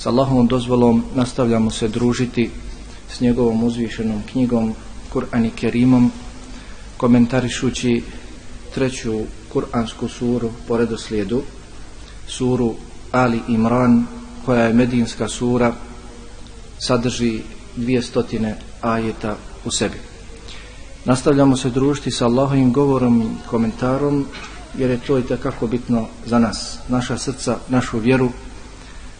S Allahovom dozvolom nastavljamo se družiti s njegovom uzvišenom knjigom Kur'an i Kerimom komentarišući treću Kur'ansku suru po redoslijedu suru Ali Imran koja je medinska sura sadrži 200 ajeta u sebi. Nastavljamo se družiti sa Allahovim govorom i komentarom jer je to i kako bitno za nas, naša srca, našu vjeru,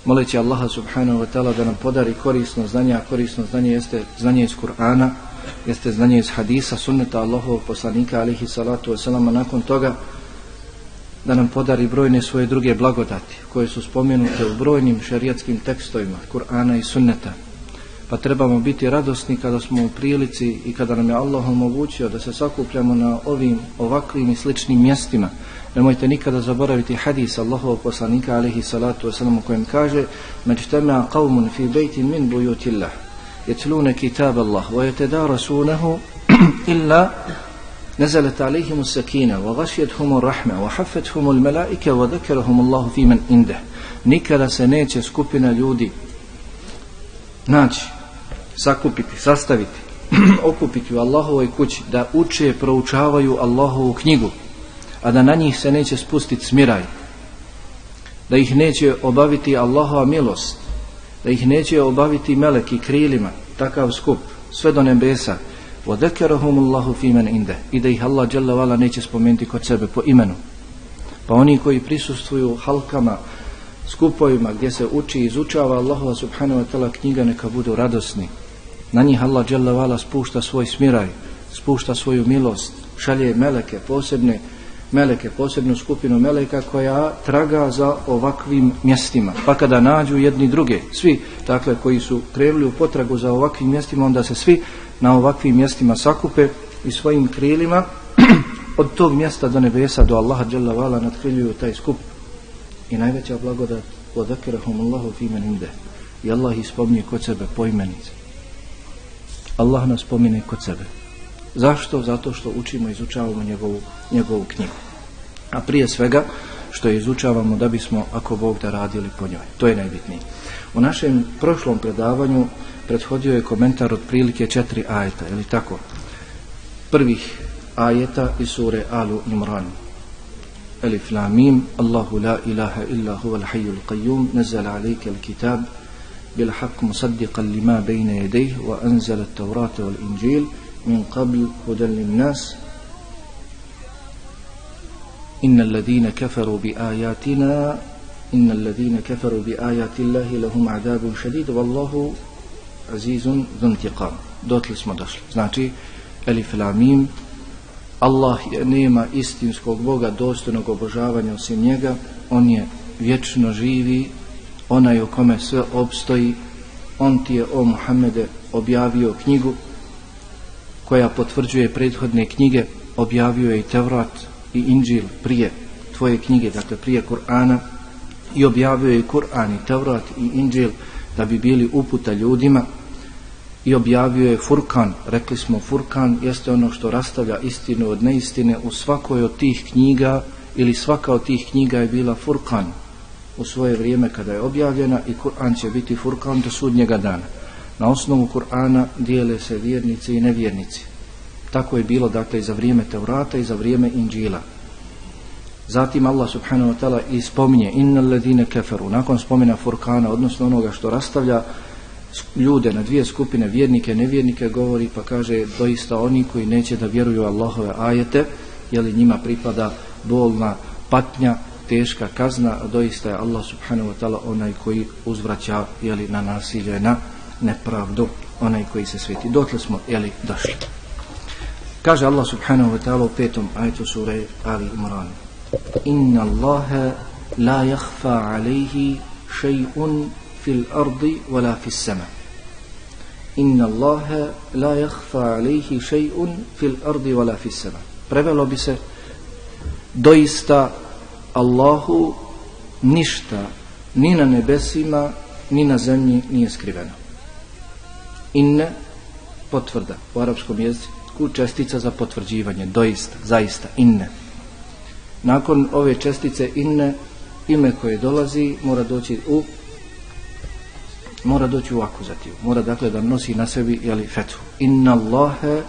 moleći Allaha subhanahu wa ta'ala da nam podari korisno znanje, a korisno znanje jeste znanje iz Kur'ana, jeste znanje iz hadisa, sunneta Allahovog poslanika alihi salatu wasalama, nakon toga da nam podari brojne svoje druge blagodati koje su spomenute u brojnim šerijatskim tekstovima Kur'ana i sunneta. Pa trebamo biti radosni kada smo u prilici i kada nam je Allah omogućio da se sakupljamo na ovim ovakvim i sličnim mjestima. Nemojte nikada zaboraviti hadis Allahovog poslanika alaihi salatu wasalam u kojem kaže Međtema qavmun fi bejtin min bujutillah jetlune kitab Allah wa jetedarasunahu illa نزلت عليهم السكينة وغشيتهم الرحمة وحفتهم الملائكة وذكرهم الله في من عنده nikada se neće skupina ljudi naći, sakupiti, sastaviti, okupiti u Allahovoj kući, da uče, proučavaju Allahovu knjigu, a da na njih se neće spustiti smiraj, da ih neće obaviti Allahova milost, da ih neće obaviti meleki krilima, takav skup, sve do nebesa, وَذَكَرَهُمُ اللَّهُ فِي مَنْ إِنْدَ I da ih Allah Jalla Vala neće spomenuti kod sebe po imenu. Pa oni koji prisustvuju halkama, skupovima gdje se uči i izučava Allahova subhanahu wa ta'ala knjiga neka budu radosni. Na njih Allah Jalla Vala spušta svoj smiraj, spušta svoju milost, šalje meleke, posebne meleke, posebnu skupinu meleka koja traga za ovakvim mjestima. Pa kada nađu jedni druge, svi dakle koji su krenuli u potragu za ovakvim mjestima, onda se svi na ovakvim mjestima sakupe i svojim krilima od tog mjesta do nebesa do Allaha dželle vala nadkriljuju taj skup. I najveća blagodat wa zakarahum Allahu fi man inde. I Allah ih spomni kod sebe po imenici. Allah nas spomine kod sebe zašto? zato što učimo i izučavamo njegovu, njegovu knjigu a prije svega što je izučavamo da bismo ako Bog da radili po njoj to je najbitnije u našem prošlom predavanju prethodio je komentar od prilike četiri ajeta, ili tako? Prvih ajeta iz sure Alu Imran. Elif la mim, Allahu la ilaha illa huval hayyul qayyum, nazzala alayka al-kitab bil haq musaddiqan lima bayna yadayhi wa anzala at-taurata wal injil min qabl hudan lin-nas إن الذين كفروا بآياتنا إن الذين كفروا بآيات الله لهم عذاب شديد والله azizun zuntiqam. Dotli smo došli. Znači, elif la mim, Allah je, nema istinskog Boga dostojnog obožavanja osim njega, on je vječno živi, onaj u kome sve obstoji, on ti je o Muhammede objavio knjigu koja potvrđuje prethodne knjige, objavio je i Tevrat i Inđil prije tvoje knjige, dakle prije Kur'ana i objavio je i Kur'an i Tevrat i Inđil da bi bili uputa ljudima i objavio je Furkan, rekli smo Furkan jeste ono što rastavlja istinu od neistine u svakoj od tih knjiga ili svaka od tih knjiga je bila Furkan u svoje vrijeme kada je objavljena i Kur'an će biti Furkan do sudnjega dana. Na osnovu Kur'ana dijele se vjernici i nevjernici. Tako je bilo dakle i za vrijeme Teurata i za vrijeme Inđila. Zatim Allah subhanahu wa ta'ala ispominje innal ladine keferu, nakon spomena Furkana, odnosno onoga što rastavlja ljude na dvije skupine, vjernike, nevjernike, govori pa kaže doista oni koji neće da vjeruju Allahove ajete, jeli njima pripada bolna patnja, teška kazna, a doista je Allah subhanahu wa ta'ala onaj koji uzvraća jeli, na nasilje, na nepravdu, onaj koji se sveti. Dotle smo jeli, došli. Kaže Allah subhanahu wa ta'ala u petom ajetu sure Ali Imran. Inna Allahe la jahfa alaihi še'un fil ardi wala fis sama. Inna Allahe la jahfa alaihi še'un fil ardi wala fis sama. Prevelo bi se doista Allahu ništa ni na nebesima ni na zemlji nije skriveno. Inne potvrda u arapskom jeziku čestica za potvrđivanje, doista, zaista, inne. Nakon ove čestice inne, ime koje dolazi mora doći u mora doći u akuzativ. Mora dakle da nosi na sebi jeli, fetu. Inna Allahe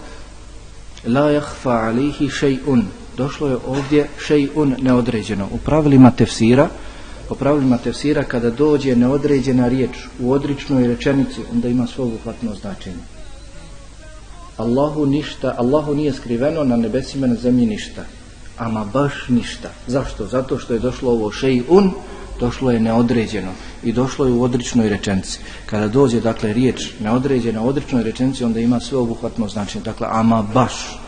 la jahfa alihi še'un došlo je ovdje šejun neodređeno. U pravilima tefsira, po pravilima tefsira kada dođe neodređena riječ u odričnoj rečenici, onda ima sveobuhvatno značenje. Allahu ništa, Allahu nije skriveno na nebesima na zemlji ništa. Ama baš ništa. Zašto? Zato što je došlo ovo šejun, došlo je neodređeno i došlo je u odričnoj rečenici. Kada dođe dakle riječ neodređena u odričnoj rečenici, onda ima sveobuhvatno značenje. Dakle, ama baš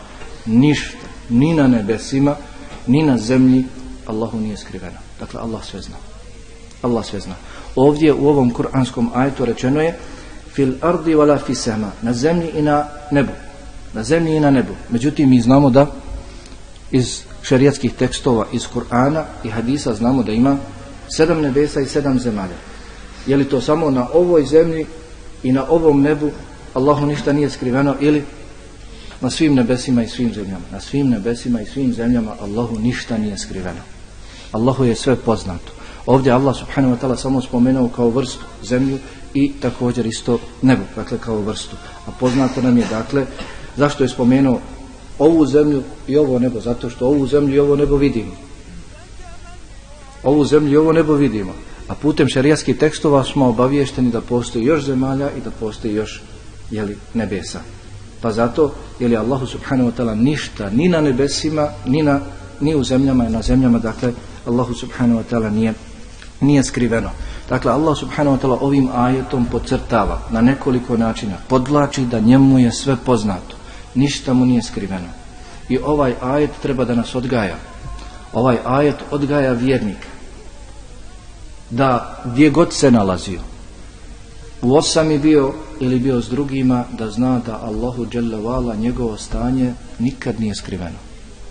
ništa ni na nebesima, ni na zemlji, Allahu nije skriveno. Dakle, Allah sve zna. Allah sve zna. Ovdje u ovom kuranskom ajetu rečeno je fil ardi wala fi sama, na zemlji i na nebu. Na zemlji i na nebu. Međutim, mi znamo da iz šerijatskih tekstova, iz Kur'ana i hadisa znamo da ima sedam nebesa i sedam zemalja. Je li to samo na ovoj zemlji i na ovom nebu Allahu ništa nije skriveno ili na svim nebesima i svim zemljama. Na svim nebesima i svim zemljama Allahu ništa nije skriveno. Allahu je sve poznato. Ovdje Allah subhanahu wa ta'ala samo spomenuo kao vrstu zemlju i također isto nebo, dakle kao vrstu. A poznato nam je dakle zašto je spomenuo ovu zemlju i ovo nebo, zato što ovu zemlju i ovo nebo vidimo. Ovu zemlju i ovo nebo vidimo. A putem šarijatskih tekstova smo obaviješteni da postoji još zemalja i da postoji još jeli, nebesa. Pa zato je li Allahu subhanahu wa ta'ala ništa ni na nebesima, ni, na, ni u zemljama i na zemljama, dakle Allahu subhanahu wa ta'ala nije, nije skriveno. Dakle, Allah subhanahu wa ta'ala ovim ajetom podcrtava na nekoliko načina, podlači da njemu je sve poznato, ništa mu nije skriveno. I ovaj ajet treba da nas odgaja. Ovaj ajet odgaja vjernika. Da gdje god se nalazio, u osami bio ili bio s drugima da zna da Allahu dželevala njegovo stanje nikad nije skriveno.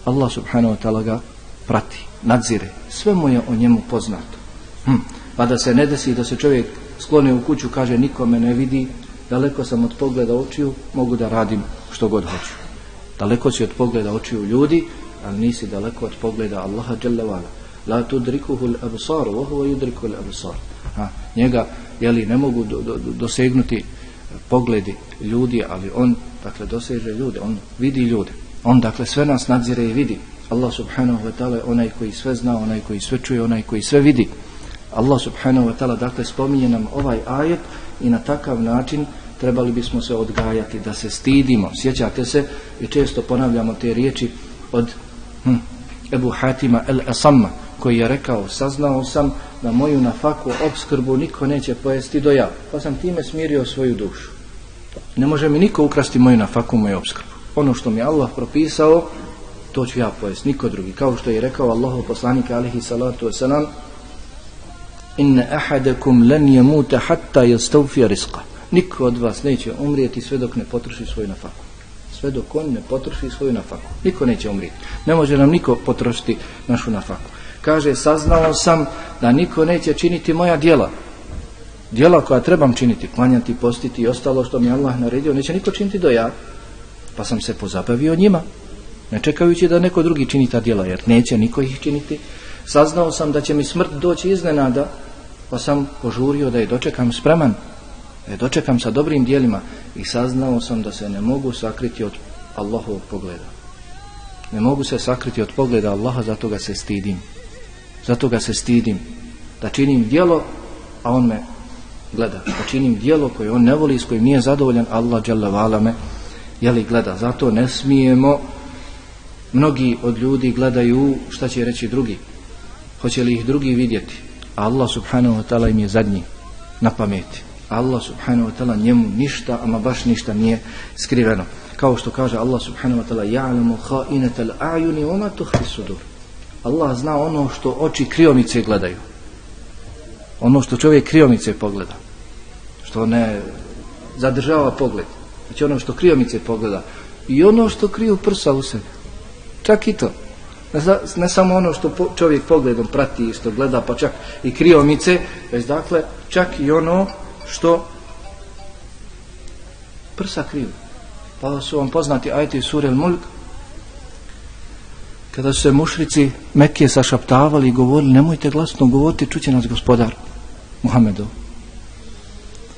Allah subhanahu wa ta'ala ga prati, nadzire, sve mu je o njemu poznato. Hm. Pa da se ne desi da se čovjek sklone u kuću, kaže nikome ne vidi, daleko sam od pogleda očiju, mogu da radim što god hoću. Daleko si od pogleda očiju ljudi, ali nisi daleko od pogleda Allaha dželevala. La tudrikuhu al-absar, wa huwa yudriku al-absar. Ha, njega jeli, ne mogu do, do, dosegnuti pogledi ljudi, ali on dakle doseže ljude, on vidi ljude. On dakle sve nas nadzire i vidi. Allah subhanahu wa ta'ala je onaj koji sve zna, onaj koji sve čuje, onaj koji sve vidi. Allah subhanahu wa ta'ala dakle spominje nam ovaj ajet i na takav način trebali bismo se odgajati, da se stidimo. Sjećate se i često ponavljamo te riječi od hm, Ebu Hatima el-Asamma koji je rekao, saznao sam da moju nafaku obskrbu niko neće pojesti do ja. Pa sam time smirio svoju dušu. Ne može mi niko ukrasti moju nafaku, moju obskrbu. Ono što mi Allah propisao, to ću ja pojesti, niko drugi. Kao što je rekao Allahu poslanik alihi salatu wasalam, inna ahadakum lan yamuta hatta yastawfi rizqa. Niko od vas neće umrijeti sve dok ne potroši svoju nafaku. Sve dok on ne potroši svoju nafaku. Niko neće umrijeti. Ne može nam niko potrošiti našu nafaku. Kaže, saznao sam da niko neće činiti moja djela. Djela koja trebam činiti, klanjati, postiti i ostalo što mi Allah naredio, neće niko činiti do ja. Pa sam se pozabavio njima. Ne čekajući da neko drugi čini ta djela, jer neće niko ih činiti. Saznao sam da će mi smrt doći iznenada, pa sam požurio da je dočekam spreman, da je dočekam sa dobrim dijelima i saznao sam da se ne mogu sakriti od Allahovog pogleda. Ne mogu se sakriti od pogleda Allaha, zato ga se stidim. Zato ga se stidim. Da činim dijelo, a on me gleda. Da činim dijelo koje on ne voli, s kojim nije zadovoljan, Allah dželle me jeli gleda. Zato ne smijemo mnogi od ljudi gledaju šta će reći drugi. Hoće li ih drugi vidjeti? Allah subhanahu wa ta'ala im je zadnji na pameti. Allah subhanahu wa ta'ala njemu ništa, ama baš ništa nije skriveno. Kao što kaže Allah subhanahu wa ta'ala ja'lamu kha'inatal a'yuni wa ma tukhfi sudur. Allah zna ono što oči kriomice gledaju. Ono što čovjek kriomice pogleda. Što ne zadržava pogled. Znači ono što kriomice pogleda. I ono što kriju prsa u sebi. Čak i to. Ne, ne samo ono što po, čovjek pogledom prati i što gleda, pa čak i kriomice, već dakle, čak i ono što prsa kriju. Pa su vam poznati ajti sure Mulk, kada su se mušrici Mekke sašaptavali i govorili, nemojte glasno govoriti, čuće nas gospodar Muhammedov.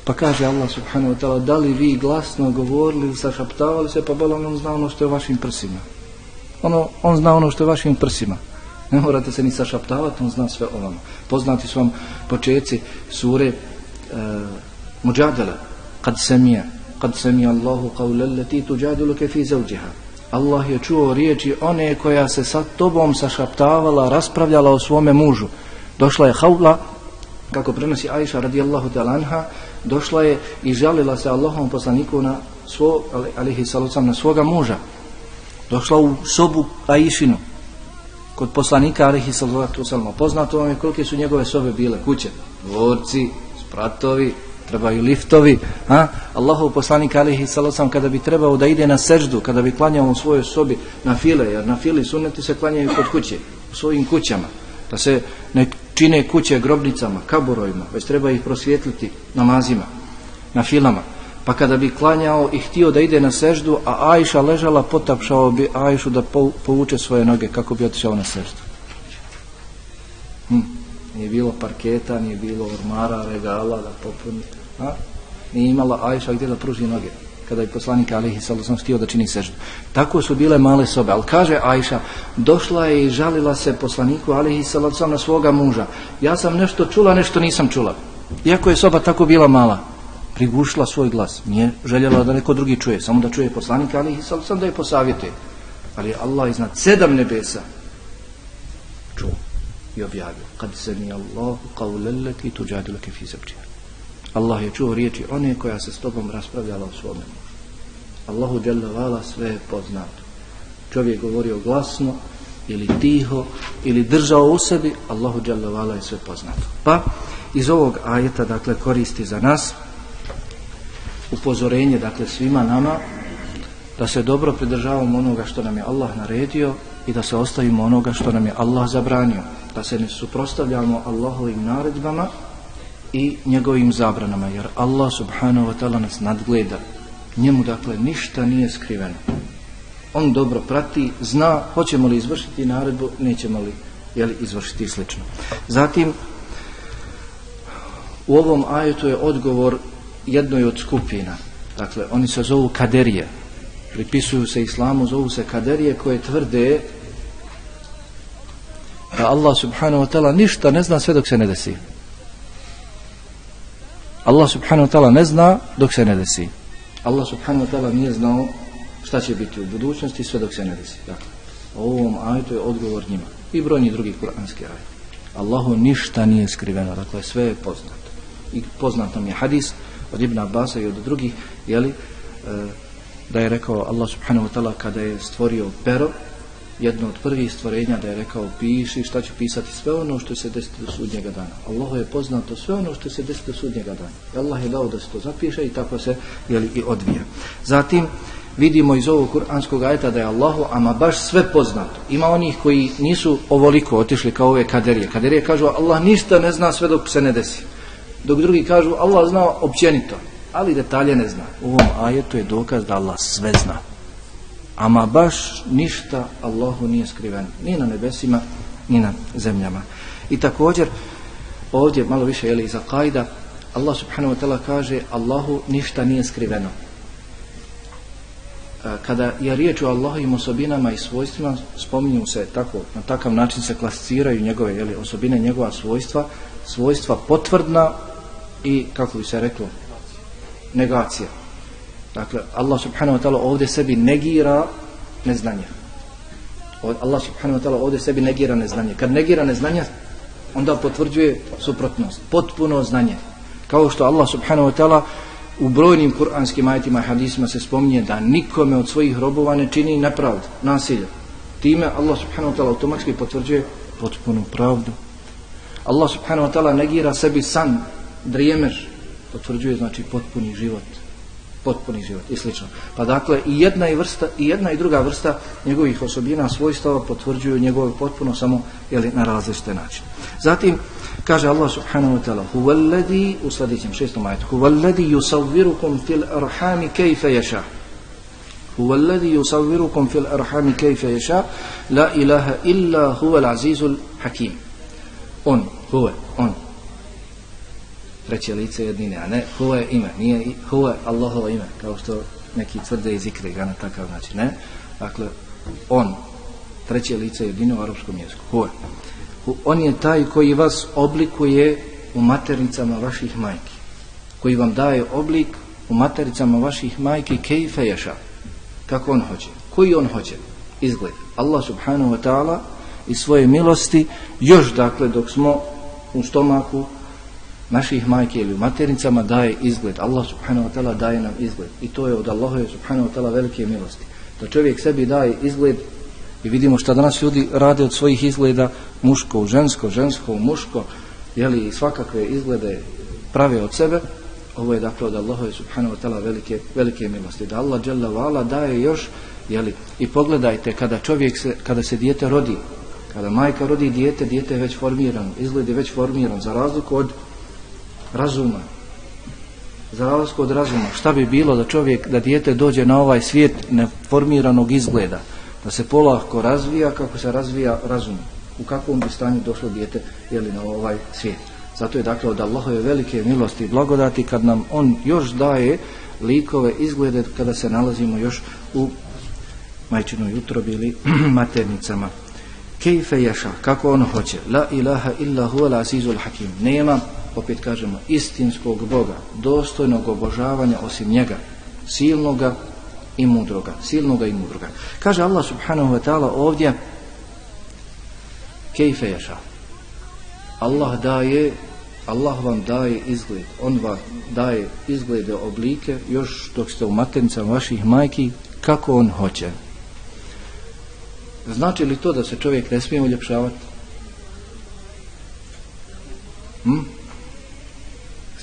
Pa kaže Allah subhanahu wa ta'ala, da li vi glasno govorili, sašaptavali se, pa bolo on zna ono što je u vašim prsima. Ono, on zna ono što je vašim prsima. Ne morate se ni sašaptavati, on zna sve o vama. Poznati su vam početci sure e, Mujadala, kad semija, kad semija Allahu qawla lati tujadiluke fi zawjiha. Allah je čuo riječi one koja se sa tobom sašaptavala, raspravljala o svome mužu. Došla je haula, kako prenosi Aisha radijallahu ta'ala anha, došla je i žalila se Allahom poslaniku na svog, alihi salucam, na svoga muža. Došla u sobu Aishinu, kod poslanika alihi salucam, poznato vam je kolike su njegove sobe bile, kuće, dvorci, spratovi, trebaju liftovi, a? Allahov poslanik alihi salosam kada bi trebao da ide na seždu, kada bi klanjao u svojoj sobi na file, jer na fili sunneti se klanjaju kod kuće, u svojim kućama, da se ne čine kuće grobnicama, kaborojima, već treba ih prosvjetliti namazima, na filama. Pa kada bi klanjao i htio da ide na seždu, a Ajša ležala, potapšao bi Ajšu da povuče svoje noge kako bi otišao na seždu. Hm nije bilo parketa, nije bilo ormara, regala da popuni, a? nije imala Ajša gdje da pruži noge kada je poslanik Alihi Salasom htio da čini seždu. Tako su bile male sobe, ali kaže Ajša, došla je i žalila se poslaniku Alihi Salasom na svoga muža. Ja sam nešto čula, nešto nisam čula. Iako je soba tako bila mala, prigušila svoj glas. Nije željela da neko drugi čuje, samo da čuje poslanik ali sam da je posavjete. Ali Allah iznad sedam nebesa čuo i objavio. Kad se mi Allah qawlallati tujadiluka fi zawjiha Allah je čuo riječi one koja se s tobom raspravljala u svome mužu. Allahu dželle sve je poznato. Čovjek govorio glasno ili tiho ili držao u sebi Allahu dželle je sve poznato. Pa iz ovog ajeta dakle koristi za nas upozorenje dakle svima nama da se dobro pridržavamo onoga što nam je Allah naredio i da se ostavimo onoga što nam je Allah zabranio. Da se ne suprostavljamo Allahovim naredbama i njegovim zabranama jer Allah subhanahu wa ta'ala nas nadgleda. Njemu dakle ništa nije skriveno. On dobro prati zna hoćemo li izvršiti naredbu nećemo li jeli, izvršiti slično. Zatim u ovom ajetu je odgovor jednoj od skupina dakle oni se zovu kaderije pripisuju se islamu zovu se kaderije koje tvrde da Allah subhanahu wa ta'ala ništa ne zna sve dok se ne desi. Allah subhanahu wa ta'ala ne zna dok se ne desi. Allah subhanahu wa ta'ala nije znao šta će biti u budućnosti sve dok se ne desi. Dakle, ovom ajetu je odgovor njima. I brojni drugi kuranski ajet. Allahu ništa nije skriveno, dakle sve je poznato. I poznat nam je hadis od Ibn Abasa i od drugih, jeli, e, da je rekao Allah subhanahu wa ta'ala kada je stvorio pero, jedno od prvih stvorenja da je rekao piši šta će pisati sve ono što se desiti do sudnjega dana. Allahu je poznato sve ono što se desiti do sudnjega dana. I Allah je dao da se to zapiše i tako se jeli, i odvija. Zatim vidimo iz ovog kuranskog ajeta da je Allahu ama baš sve poznato. Ima onih koji nisu ovoliko otišli kao ove kaderije. Kaderije kažu Allah ništa ne zna sve dok se ne desi. Dok drugi kažu Allah zna općenito, ali detalje ne zna. U ovom ajetu je dokaz da Allah sve zna. Ama baš ništa Allahu nije skriveno. Ni na nebesima, ni na zemljama. I također, ovdje malo više je li za kajda, Allah subhanahu wa ta'ala kaže Allahu ništa nije skriveno. E, kada je riječ o Allahovim osobinama i svojstvima, spominju se tako, na takav način se klasiciraju njegove jeli, osobine, njegova svojstva, svojstva potvrdna i, kako bi se reklo, negacija. Dakle, Allah subhanahu wa ta'ala ovdje sebi negira neznanje. Allah subhanahu wa ta'ala ovdje sebi negira neznanje. Kad negira neznanje, onda potvrđuje suprotnost. Potpuno znanje. Kao što Allah subhanahu wa ta'ala u brojnim kuranskim ajetima i hadisima se spominje da nikome od svojih robova ne čini nepravdu, nasilje. Time Allah subhanahu wa ta'ala automatski potvrđuje potpunu pravdu. Allah subhanahu wa ta'ala negira sebi san, drijemež, potvrđuje znači potpuni život potpuni život i slično. Pa dakle i jedna i vrsta i jedna i druga vrsta njegovih osobina svojstava potvrđuju njegovo potpuno samo je na različite načine. Zatim kaže Allah subhanahu wa ta'ala huwallazi u sljedećem šestom ajetu huwallazi yusawwirukum fil arhami kayfa yasha huwallazi yusawwirukum fil arham kayfa yasha la ilaha illa huwa azizul hakim on huwa on treće lice jednine, a ne huwa je ime, nije huwa Allahovo ime, kao što neki tvrde i zikre ga na takav način, ne? Dakle, on, treće lice jedine u arapskom jeziku, huwa. On je taj koji vas oblikuje u maternicama vaših majki, koji vam daje oblik u matericama vaših majki kejfe ješa, kako on hoće, koji on hoće, izgled. Allah subhanahu wa ta'ala i svoje milosti, još dakle dok smo u stomaku naših majke ili u maternicama daje izgled. Allah subhanahu wa ta'ala daje nam izgled. I to je od Allaha subhanahu wa ta'ala velike milosti. Da čovjek sebi daje izgled i vidimo šta danas ljudi rade od svojih izgleda muško u žensko, žensko u muško, jeli svakakve izglede prave od sebe, ovo je dakle od Allaha subhanahu wa ta'ala velike, velike milosti. Da Allah jalla wa daje još, jeli, i pogledajte kada čovjek se, kada se dijete rodi, kada majka rodi dijete, dijete je već formiran, izgled je već formiran, za razliku od razuma. Za razliku od razuma šta bi bilo da čovjek da dijete dođe na ovaj svijet neformiranog izgleda da se polako razvija kako se razvija razum? U kakvom bi stanju došlo dijete jeli, na ovaj svijet? Zato je dakle od Allahove velike milosti i blagodati kad nam on još daje likove izglede kada se nalazimo još u majčinoj utrobi ili maternicama. Kejfe ješa kako on hoće. La ilaha illa huwa la azizul hakim. Nema opet kažemo, istinskog Boga, dostojnog obožavanja osim njega, silnoga i mudroga, silnoga i mudroga. Kaže Allah subhanahu wa ta'ala ovdje, kejfe ješa. Allah daje, Allah vam daje izgled, On vam daje izglede, oblike, još dok ste u maternicama vaših majki, kako On hoće. Znači li to da se čovjek ne smije uljepšavati? Hm?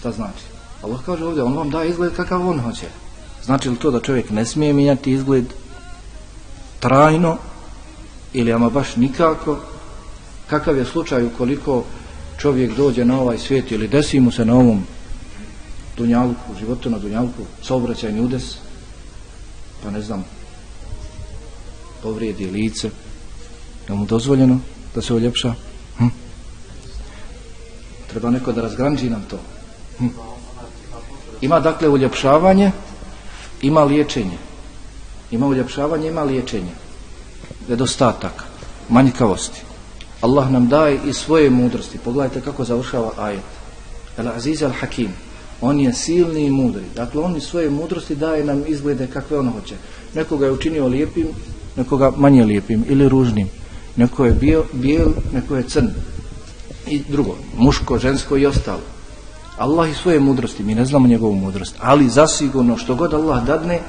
Šta znači? Allah kaže ovdje, on vam da izgled kakav on hoće. Znači li to da čovjek ne smije mijenjati izgled trajno ili ama baš nikako? Kakav je slučaj ukoliko čovjek dođe na ovaj svijet ili desi mu se na ovom dunjalku, životu na dunjalku, saobraćajni udes, pa ne znam, povrijedi lice, je mu dozvoljeno da se uljepša? Hm? Treba neko da razgranđi nam to. Hm. Ima dakle uljepšavanje, ima liječenje. Ima uljepšavanje, ima liječenje. Nedostatak, manjkavosti. Allah nam daje i svoje mudrosti. Pogledajte kako završava ajet. El Aziz al Hakim. On je silni i mudri. Dakle, on i svoje mudrosti daje nam izglede kakve on hoće. Nekoga je učinio lijepim, nekoga manje lijepim ili ružnim. Neko je bijel, bijel neko je crn. I drugo, muško, žensko i ostalo Allah i svoje mudrosti, mi ne znamo njegovu mudrost, ali zasigurno što god Allah dadne,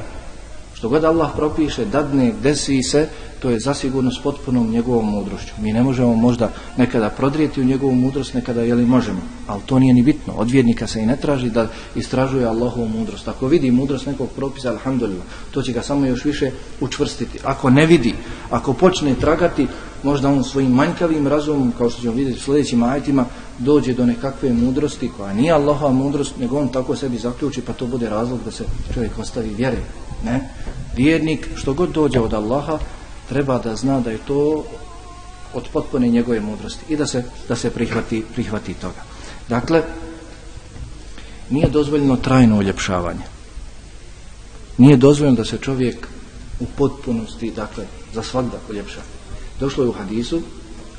što god Allah propiše, dadne, desi se, to je zasigurno s potpunom njegovom mudrošću. Mi ne možemo možda nekada prodrijeti u njegovu mudrost, nekada jeli možemo, ali to nije ni bitno. Od vjernika se i ne traži da istražuje Allahovu mudrost. Ako vidi mudrost nekog propisa, alhamdulillah, to će ga samo još više učvrstiti. Ako ne vidi, ako počne tragati, možda on svojim manjkavim razumom, kao što ćemo vidjeti u sljedećim ajetima, dođe do nekakve mudrosti koja nije Allahova mudrost, nego on tako sebi zaključi, pa to bude razlog da se čovjek ostavi vjere. Ne? Vjernik, što god dođe od Allaha, treba da zna da je to od potpune njegove mudrosti i da se, da se prihvati, prihvati toga. Dakle, nije dozvoljeno trajno uljepšavanje. Nije dozvoljeno da se čovjek u potpunosti, dakle, za svakdak uljepšava Došlo je u hadisu,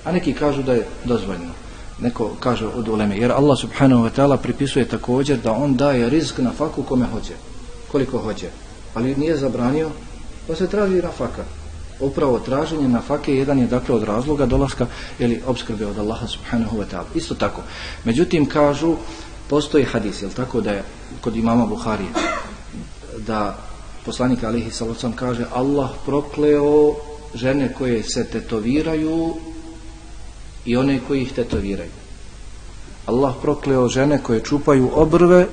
a neki kažu da je dozvoljeno. Neko kaže od uleme, jer Allah subhanahu wa ta'ala pripisuje također da on daje rizk na faku kome hoće, koliko hoće. Ali nije zabranio, pa se traži na faka upravo traženje na fake jedan je dakle od razloga dolaska ili obskrbe od Allaha subhanahu wa ta'ala. Isto tako. Međutim, kažu, postoji hadis, jel tako da je kod imama Buharije, da poslanik alihi sallam kaže Allah prokleo žene koje se tetoviraju i one koji ih tetoviraju. Allah prokleo žene koje čupaju obrve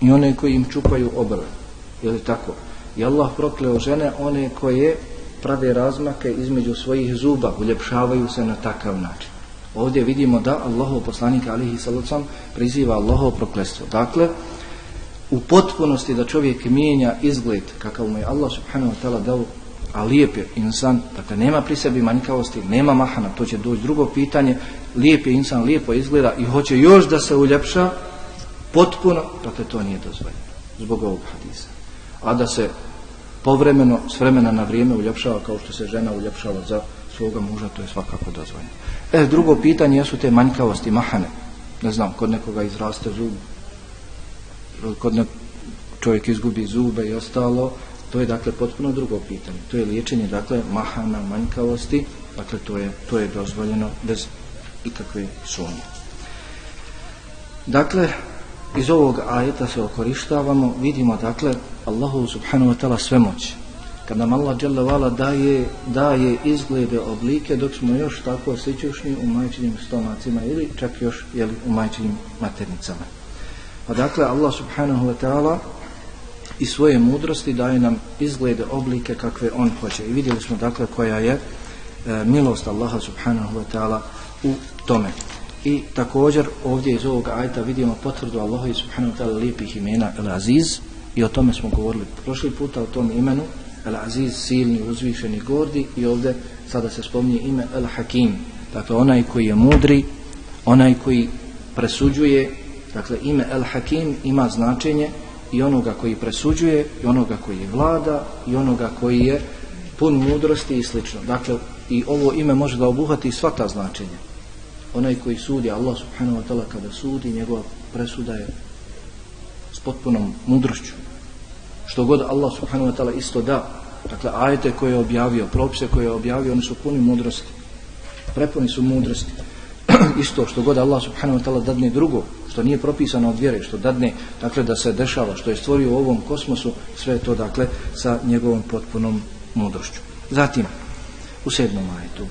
i one koji im čupaju obrve. Je li tako? I Allah prokleo žene one koje prave razmake između svojih zuba, uljepšavaju se na takav način. Ovdje vidimo da Allahov poslanik alihi sallam priziva Allahov proklestvo. Dakle, u potpunosti da čovjek mijenja izgled kakav mu je Allah subhanahu wa ta'ala dao, a lijep je insan, dakle nema pri sebi manjkavosti, nema mahana, to će doći drugo pitanje, lijep je insan, lijepo izgleda i hoće još da se uljepša, potpuno, dakle to nije dozvoljeno, zbog ovog hadisa. A da se povremeno, s vremena na vrijeme uljepšava kao što se žena uljepšava za svoga muža, to je svakako dozvoljeno. E, drugo pitanje jesu te manjkavosti, mahane. Ne znam, kod nekoga izraste zub, kod nek čovjek izgubi zube i ostalo, to je dakle potpuno drugo pitanje. To je liječenje, dakle, mahana, manjkavosti, dakle, to je, to je dozvoljeno bez ikakve sumnje. Dakle, iz ovog ajeta se okorištavamo, vidimo dakle Allahu subhanahu wa ta'ala svemoć. Kad nam Allah dželle vala daje, daje izglede, oblike, dok smo još tako sićušni u majčinim stomacima ili čak još jeli, u majčinim maternicama. Pa dakle, Allah subhanahu wa ta'ala i svoje mudrosti daje nam izglede, oblike kakve on hoće. I vidjeli smo dakle koja je e, milost Allaha subhanahu wa ta'ala u tome. I također ovdje iz ovog ajta vidimo potvrdu Allaha subhanahu wa ta'ala lijepih imena El Aziz i o tome smo govorili prošli puta o tom imenu El Aziz, silni, uzvišeni, gordi i ovdje sada se spominje ime El Hakim dakle onaj koji je mudri onaj koji presuđuje dakle ime El Hakim ima značenje i onoga koji presuđuje i onoga koji je vlada i onoga koji je pun mudrosti i slično. Dakle i ovo ime može da obuhati sva ta značenja. Onaj koji sudi Allah subhanahu wa ta'ala kada sudi njegova presuda je s potpunom mudrošću. Što god Allah subhanahu wa ta'ala isto da dakle ajete koje je objavio propise koje je objavio oni su puni mudrosti. Prepuni su mudrosti. Isto što god Allah subhanahu wa ta'ala dadne drugo što nije propisano od vjere što dadne dakle da se dešava što je stvorio u ovom kosmosu sve to dakle sa njegovom potpunom mudrošću zatim u sedmom ajetu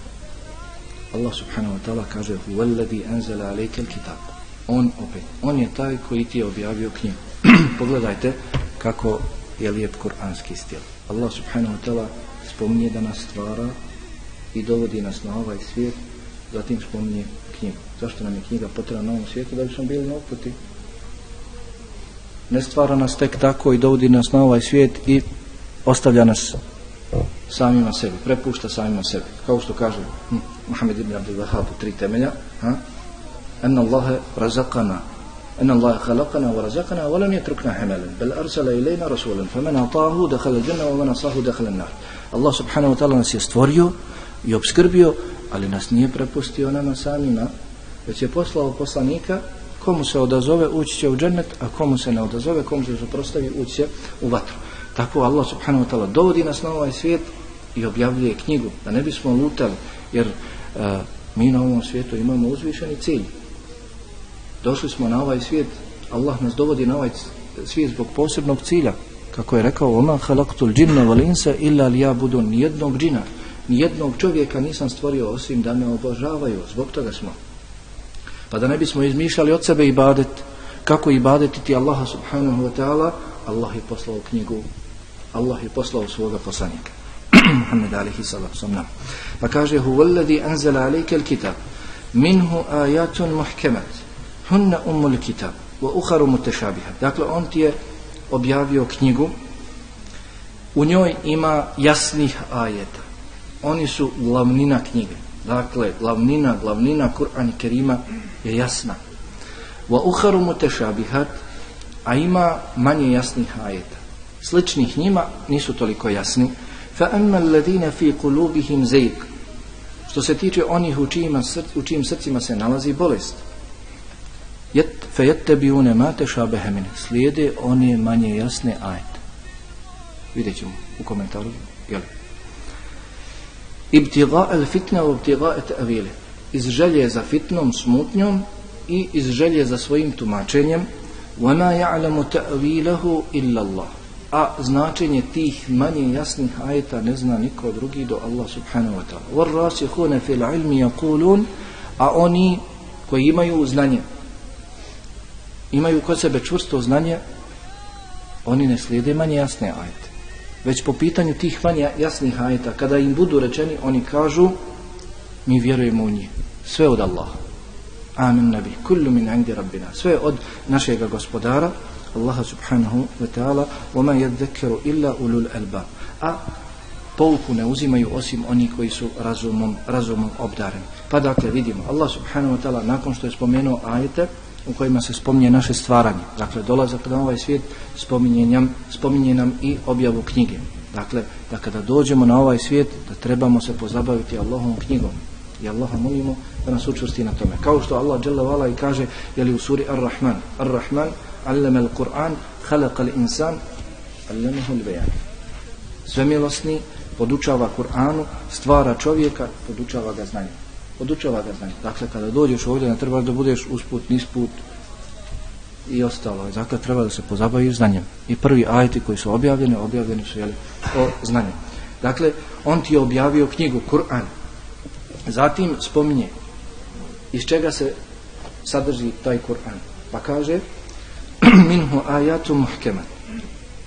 Allah subhanahu wa ta'ala kaže Huvalladhi أَنْزَلَ عَلَيْكَ الْكِتَابُ On opet, on je taj koji ti je objavio knjigu. Pogledajte kako je lijep kuranski stil. Allah subhanahu wa ta'ala spominje da nas stvara i dovodi nas na ovaj svijet, zatim spominje knjigu. Zašto nam je knjiga potrebna na ovom svijetu? Da bi smo bili na uputi. Ne stvara nas tek tako i dovodi nas na ovaj svijet i ostavlja nas samima sebi, prepušta samima sebi. Kao što kaže hm, Muhammed ibn Abdul Wahab u tri temelja, ha? Enna Allahe razakana, Enna Allahe khalaqana wa razakana, wa lam yatrukna hamalan, bel arsala ilajna rasulan, fa man atahu dakhala al-janna wa man asahu dakhala nar. Allah subhanahu wa ta'ala nas je stvorio i obskrbio, ali nas nije prepustio nama samima, već je poslao poslanika komu se odazove ući će u džennet, a komu se ne odazove, komu se suprostavi ući će u vatru. Tako Allah subhanahu wa ta'ala dovodi nas na ovaj svijet i objavljuje knjigu, da ne bismo lutali, jer e, mi na ovom svijetu imamo uzvišeni cilj. Došli smo na ovaj svijet, Allah nas dovodi na ovaj svijet zbog posebnog cilja. Kako je rekao, oma halaktul džinna valinsa illa li ja budu nijednog džina, nijednog čovjeka nisam stvorio osim da me obožavaju. Zbog toga smo. Pa da ne bismo izmišljali od sebe ibadet, kako ibadetiti Allaha subhanahu wa ta'ala, Allah je poslao knjigu, Allah je poslao svoga poslanika. Muhammed alihi sallahu sallam. Pa kaže, huvalladhi anzala alejke kitab minhu ajatun muhkemat, hunna umul kitab, wa uharu mutešabiha. Dakle, on ti je objavio knjigu, u njoj ima jasnih ajeta. Oni su glavnina knjige. Dakle, glavnina, glavnina Kur'an i Kerima je jasna. Wa uharu mutešabihat, a ima manje jasnih ajeta. Sličnih njima nisu toliko jasni. Fa emma alladine fi qulubihim zayg. Što se tiče onih u čijim, src, u čijim srcima se nalazi bolest. Jet, fa yattabi'una ma tashabaha min. Slijede one manje jasne ajete. Vidjet ćemo u komentaru. Jel? Ibtiga al fitna u ibtiga et avile. Iz želje za fitnom, smutnjom i iz želje za svojim tumačenjem وَمَا يَعْلَمُ تَأْوِيلَهُ إِلَّا اللَّهُ A značenje tih manje jasnih ajeta ne zna niko drugi do Allah subhanahu wa ta'ala. وَالرَّاسِخُونَ فِي الْعِلْمِ يَقُولُونَ A oni koji imaju znanje, imaju kod sebe čvrsto znanje, oni ne slijede manje jasne ajete. Već po pitanju tih manje jasnih ajeta, kada im budu rečeni, oni kažu, mi vjerujemo u njih. Sve od Allaha amin nabi, kullu min indi rabbina. Sve od našeg gospodara, Allaha subhanahu wa ta'ala, وَمَا يَذَّكَّرُ إِلَّا أُلُوا الْأَلْبَابِ A pouku ne uzimaju osim oni koji su razumom, razumom obdareni. Pa dakle vidimo, Allah subhanahu wa ta'ala nakon što je spomenuo ajete u kojima se spominje naše stvaranje, dakle dolazak na ovaj svijet, spominje nam, spominje nam i objavu knjige. Dakle, da kada dođemo na ovaj svijet, da trebamo se pozabaviti Allahom knjigom. I Allaha molimo da nas učvrsti na tome. Kao što Allah dželle vala i kaže je li u suri Ar-Rahman, Ar-Rahman allama al-Qur'an, khalaqa al-insan, allamahu al-bayan. Svemilosni podučava Kur'anu, stvara čovjeka, podučava ga znanjem. Podučava ga znanje. Dakle, kada dođeš ovdje, ne treba da budeš usput, nisput i ostalo. Dakle, treba da se pozabaviš znanjem. I prvi ajeti koji su objavljeni, objavljeni su jeli, o znanju. Dakle, on ti je objavio knjigu Kur'an. Zatim spominje iz čega se sadrži taj Kur'an. Pa kaže minhu ajatu muhkemat.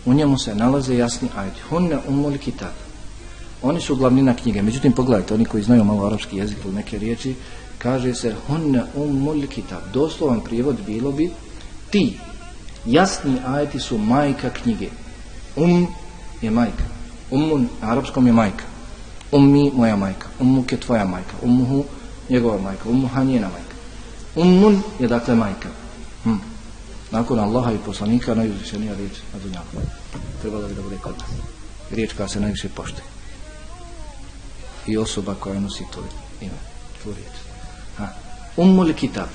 U njemu se nalaze jasni ajti. Hunne umul kitab. Oni su glavnina knjige. Međutim, pogledajte, oni koji znaju malo arapski jezik ili neke riječi, kaže se hunne umul kitab. Doslovan prijevod bilo bi ti. Jasni ajeti su majka knjige. Um je majka. Umun na arapskom je majka. Ummi moja majka. Ummuke je tvoja majka. Ummuhu njegova majka, ummuha njena majka. Ummun je dakle majka. Hm. Nakon Allaha i poslanika najuzvišenija riječ na dunjaku. Trebalo bi da bude kod nas. Riječ koja se najviše poštuje. I osoba koja nosi to ime, tu riječ. Ha. Ummul kitab.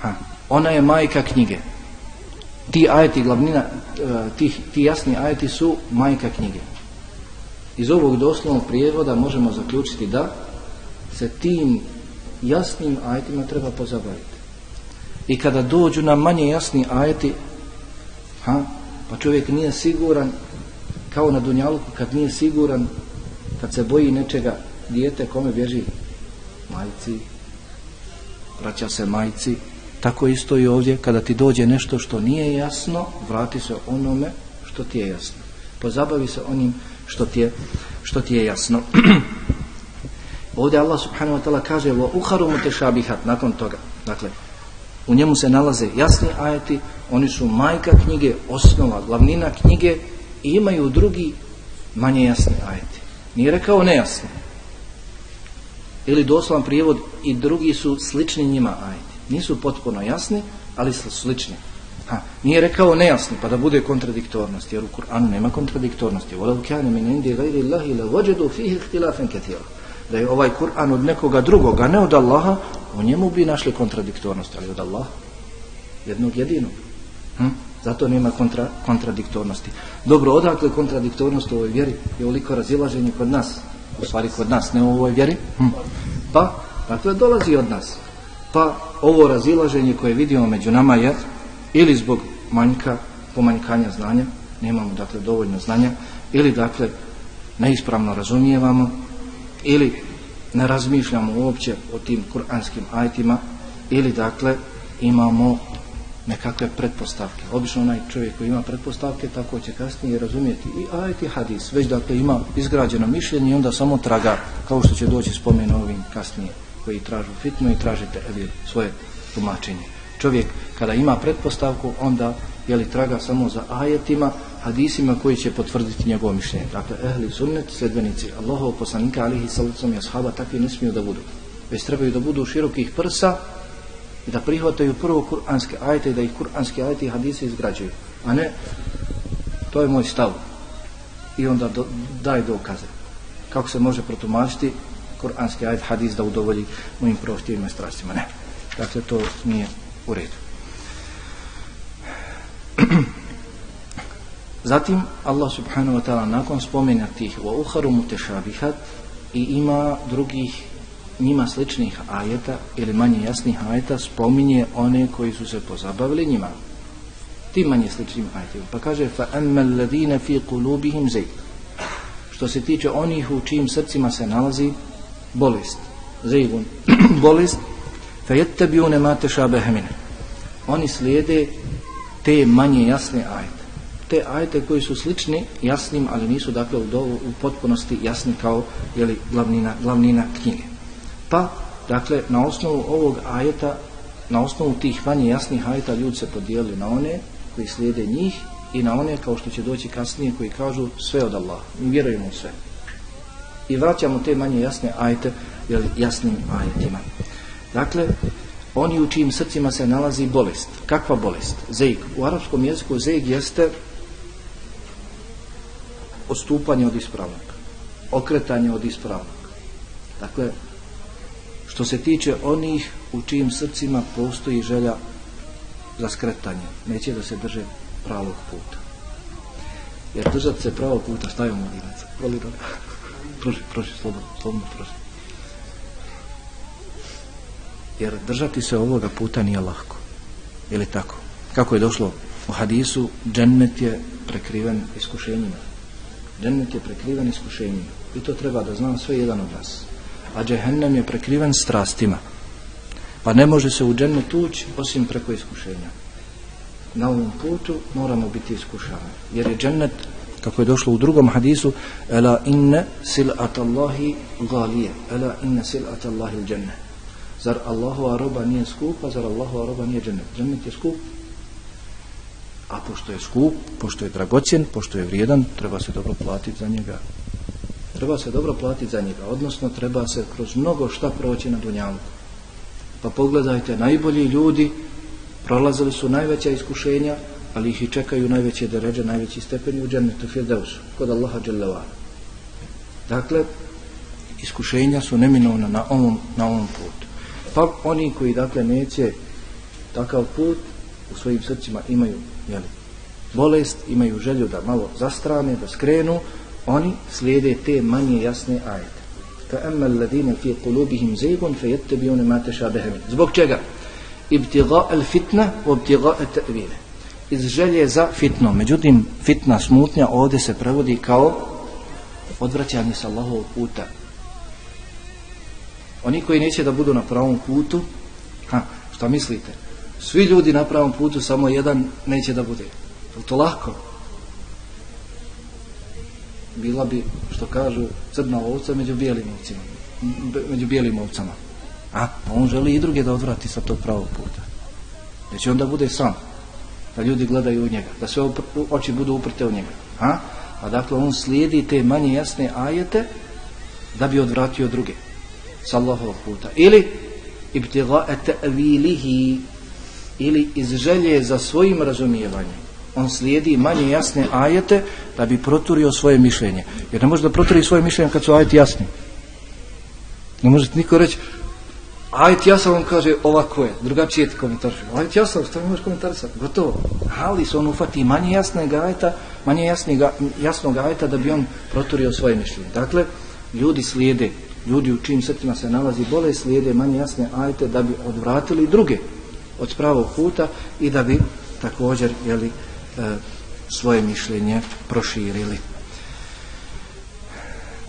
Ha. Ona je majka knjige. Ti ajeti, glavnina, e, ti, ti jasni ajeti su majka knjige. Iz ovog doslovnog prijevoda možemo zaključiti da se tim jasnim ajetima treba pozabaviti. I kada dođu na manje jasni ajeti, ha, pa čovjek nije siguran, kao na Dunjaluku, kad nije siguran, kad se boji nečega, dijete kome bježi? Majci, vraća se majci, tako isto i ovdje, kada ti dođe nešto što nije jasno, vrati se onome što ti je jasno. Pozabavi se onim što ti je, što ti je jasno. Ovdje Allah subhanahu wa ta'ala kaže wa uharu mutešabihat nakon toga. Dakle, u njemu se nalaze jasni ajeti, oni su majka knjige, osnova, glavnina knjige i imaju drugi manje jasni ajeti. Nije rekao nejasni. Ili doslovan prijevod i drugi su slični njima ajeti. Nisu potpuno jasni, ali su slični. Ha, nije rekao nejasni, pa da bude kontradiktornost, jer u Kur'anu nema kontradiktornosti. وَلَوْ كَانَ مِنْ عِنْدِ غَيْرِ اللَّهِ لَوَجَدُوا فِيهِ اخْتِلَافًا كَثِيرًا da je ovaj Kur'an od nekoga drugoga, ne od Allaha, u njemu bi našli kontradiktornost, ali od Allaha, jednog jedinog. Hm? Zato nema kontra, kontradiktornosti. Dobro, odakle kontradiktornost u ovoj vjeri? Je oliko razilaženje kod nas? U stvari kod nas, ne u ovoj vjeri? Hm? Pa, dakle, dolazi od nas. Pa ovo razilaženje koje vidimo među nama je ili zbog manjka, pomanjkanja znanja, nemamo dakle dovoljno znanja, ili dakle neispravno razumijevamo, ili ne razmišljamo uopće o tim kuranskim ajtima, ili dakle imamo nekakve pretpostavke. Obično onaj čovjek koji ima pretpostavke, tako će kasnije razumijeti i ajet i hadis. Već dakle ima izgrađeno mišljenje i onda samo traga, kao što će doći spomen ovim kasnije, koji tražu fitnu i tražite evi, svoje tumačenje. Čovjek kada ima pretpostavku, onda je li traga samo za ajetima, hadisima koji će potvrditi njegovo mišljenje. Dakle, ehli sunnet, sledbenici Allahov poslanika, alihi salicom i ashaba, takvi ne smiju da budu. Već trebaju da budu širokih prsa, i da prihvataju prvo kuranske ajete i da ih kuranske ajete i hadise izgrađuju. A ne, to je moj stav. I onda do, daj dokaze. Kako se može protumačiti kuranski ajet, hadis da udovolji mojim prohtjevima i strastima. Ne. Dakle, to nije u redu. Zatim, Allah subhanahu wa ta'ala nakon spomena tih wa uharu mutešabihat i ima drugih njima sličnih ajeta ili manje jasnih ajeta spominje one koji su se pozabavili njima. Ti manje sličnim ajetima. Pa kaže fa ammal ladina fi qulubihim zayg što se tiče onih u čijim srcima se nalazi bolest zaygun bolest fa yattabi'una ma tashabaha min oni slijede te manje jasne ajete. Te ajete koji su slični jasnim ali nisu dakle u, dovu, u potpunosti jasni kao jeli, glavnina, glavnina knjige. Pa, dakle, na osnovu ovog ajeta, na osnovu tih manje jasnih ajeta, ljudi se podijeli na one koji slijede njih i na one, kao što će doći kasnije, koji kažu sve od Allaha. Mi vjerujemo u sve. I vraćamo te manje jasne ajete, jel, jasnim ajetima. Dakle, oni u čijim srcima se nalazi bolest. Kakva bolest? Zeig. U arapskom jeziku zeig jeste odstupanje od ispravnog. Okretanje od ispravnog. Dakle, što se tiče onih u čijim srcima postoji želja za skretanje, neće da se drže pravog puta. Jer držati se pravog puta, šta je ono, omladinac? Voli dobro. proži, proži, slobodno, slobodno, proži. Jer držati se ovoga puta nije lahko. Ili tako? Kako je došlo u hadisu, džennet je prekriven iskušenjima. Džennet je prekriven iskušenjima. I to treba da znam sve jedan od nas a džehennem je prekriven strastima. Pa ne može se u džennet ući osim preko iskušenja. Na ovom putu moramo biti iskušani. Jer je džennet, kako je došlo u drugom hadisu, Ela inne sil'atallahi galije. Ela inne sil'at Allahi. Zar Allahova roba nije skupa, zar Allahova roba nije džennet. Džennet je skup. A pošto je skup, pošto je dragocjen, pošto je vrijedan, treba se dobro platiti za njega treba se dobro platiti za njega, odnosno treba se kroz mnogo šta proći na dunjalu. Pa pogledajte, najbolji ljudi prolazili su najveća iskušenja, ali ih i čekaju najveće deređe, najveći stepeni u džennetu Firdevsu, kod Allaha Đelevara. Dakle, iskušenja su neminovna na ovom, na ovom putu. Pa oni koji, dakle, neće takav put u svojim srcima imaju jeli, bolest, imaju želju da malo zastrane, da skrenu, oni slijede te manje jasne ajete. فَأَمَّا الَّذِينَ فِي fi qulubihim فَيَتَّبِيُونَ مَا ma مِنْ. Zbog čega? Ibtiga al-fitna wa al at-ta'wil. Iz želje za fitnom. Međutim, fitna smutnja ovdje se prevodi kao odvraćanje sa Allahovog puta. Oni koji neće da budu na pravom putu, ha, šta mislite? Svi ljudi na pravom putu, samo jedan neće da bude. Je to lako? Bila bi, što kažu, crna ovca među bijelim ovcima. Među bijelim ovcama. A, pa on želi i druge da odvrati sa tog pravog puta. Da će onda bude sam. Da ljudi gledaju u njega. Da sve oči budu uprte u njega. A? A dakle, on slijedi te manje jasne ajete da bi odvratio druge. Sa Allahovog puta. Ili ibtiga et avilihi ili iz želje za svojim razumijevanjem on slijedi manje jasne ajete da bi proturio svoje mišljenje. Jer ne može da proturi svoje mišljenje kad su ajeti jasni. Ne može niko reći ajet jasan on kaže ovako je, drugačije ti komentar. Ajet jasan, što mi možeš komentarisati? Gotovo. Ali se on ufati manje jasne ajeta, manje jasne, jasnog ajeta da bi on proturio svoje mišljenje. Dakle, ljudi slijede ljudi u čijim srcima se nalazi bole, slijede manje jasne ajete da bi odvratili druge od pravog puta i da bi također jeli, e, svoje mišljenje proširili.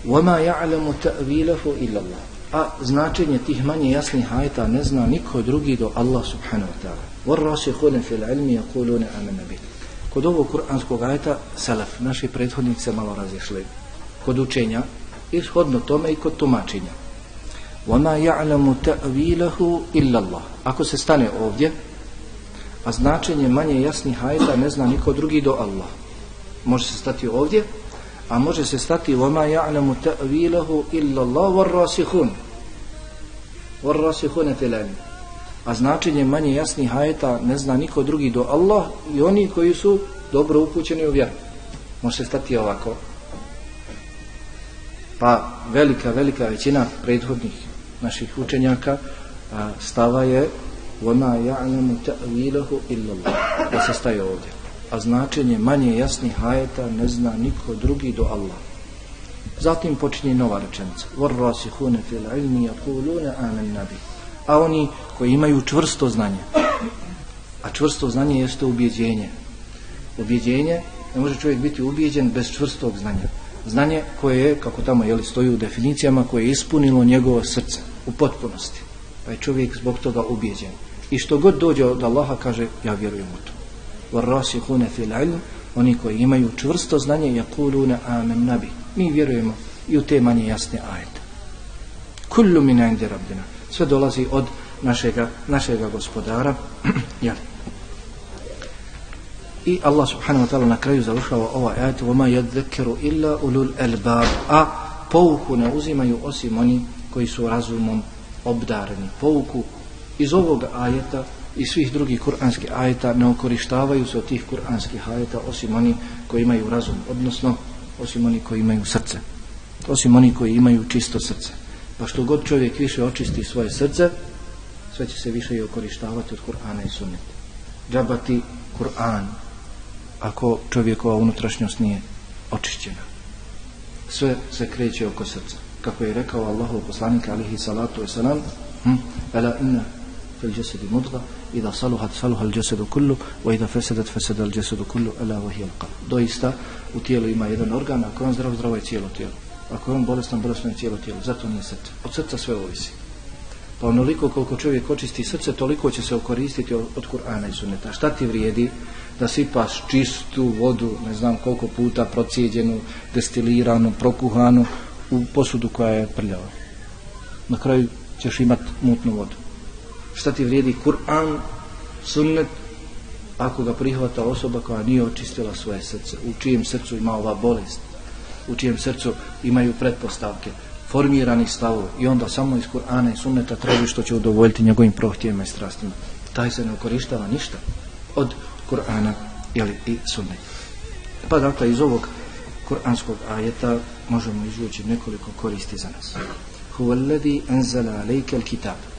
وَمَا يَعْلَمُ تَأْوِيلَهُ إِلَّا اللَّهُ A značenje tih manje jasnih ajeta ne zna niko drugi do Allah subhanahu wa ta'ala. وَالرَّاسِخُونَ فِي الْعِلْمِ يَقُولُونَ أَمَنَ بِهِ Kod ovog kuranskog ajeta, salaf, naši prethodnici se malo razišli. Kod učenja, ishodno tome i kod tumačenja. وَمَا يَعْلَمُ تَأْوِيلَهُ إِلَّا اللَّهُ Ako se stane ovdje, a značenje manje jasnih ajeta ne zna niko drugi do Allah. Može se stati ovdje, a može se stati وَمَا يَعْلَمُ تَأْوِيلَهُ إِلَّا اللَّهُ وَالرَّاسِخُونَ وَالرَّاسِخُونَ فِي الْعِلْمِ A značenje manje jasnih ajeta ne zna niko drugi do Allah i oni koji su dobro upućeni u vjeru. Može se stati ovako. Pa velika, velika većina prethodnih naših učenjaka a, stava je وَمَا يَعْلَمُ تَأْوِيلَهُ إِلَّا اللَّهُ Da se staje ovdje a značenje manje jasnih ajeta ne zna niko drugi do Allah. Zatim počinje nova rečenica. وَالرَّاسِحُونَ فِي الْعِلْمِ يَقُولُونَ آمَنَّ بِهِ A oni koji imaju čvrsto znanje. A čvrsto znanje jeste ubjeđenje. Ubjeđenje, ne može čovjek biti ubjeđen bez čvrstog znanja. Znanje koje je, kako tamo jeli, stoji u definicijama, koje je ispunilo njegovo srce u potpunosti. Pa je čovjek zbog toga ubjeđen. I što god dođe od Allaha kaže, ja vjerujem u to. والراسخون في العلم oni koji imaju čvrsto znanje yaquluna amanna bi mi vjerujemo i u te manje jasne ajete kullu min indi rabbina sve dolazi od našega našega gospodara ja i Allah subhanahu wa ta'ala na kraju završava ovaj ajet wa ma yadhakkaru illa ulul albab a pouku ne uzimaju osim oni koji su razumom obdareni pouku iz ovog ajeta i svih drugih kuranskih ajeta ne okorištavaju se od tih kuranskih ajeta osim oni koji imaju razum, odnosno osim oni koji imaju srce. Osim oni koji imaju čisto srce. Pa što god čovjek više očisti svoje srce, sve će se više i okorištavati od Kur'ana i sunneta. Džabati Kur'an ako čovjekova unutrašnjost nije očišćena. Sve se kreće oko srca. Kako je rekao Allahov poslanik alihi salatu wasalam, hm, Ela inna fil jasadi mudga, إذا صلحت صلح الجسد كله وإذا فسدت فسد الجسد كله ألا وهي القلب doista u tijelu ima jedan organ ako je on zdrav, zdravo je cijelo tijelo ako je on bolestan, bolestan je cijelo tijelo zato nije srce, od srca sve ovisi pa onoliko koliko čovjek očisti srce toliko će se okoristiti od, od Kur'ana i Sunneta šta ti vrijedi da sipaš čistu vodu ne znam koliko puta procijeđenu destiliranu, prokuhanu u posudu koja je prljava na kraju ćeš imat mutnu vodu šta ti vrijedi Kur'an, sunnet, ako ga prihvata osoba koja nije očistila svoje srce, u čijem srcu ima ova bolest, u čijem srcu imaju pretpostavke, formirani stavovi i onda samo iz Kur'ana i sunneta traži što će udovoljiti njegovim prohtjevima i strastima. Taj se ne okorištava ništa od Kur'ana ili i sunneta. Pa dakle iz ovog Kur'anskog ajeta možemo izvući nekoliko koristi za nas. Huvalladhi anzala alejke al-kitab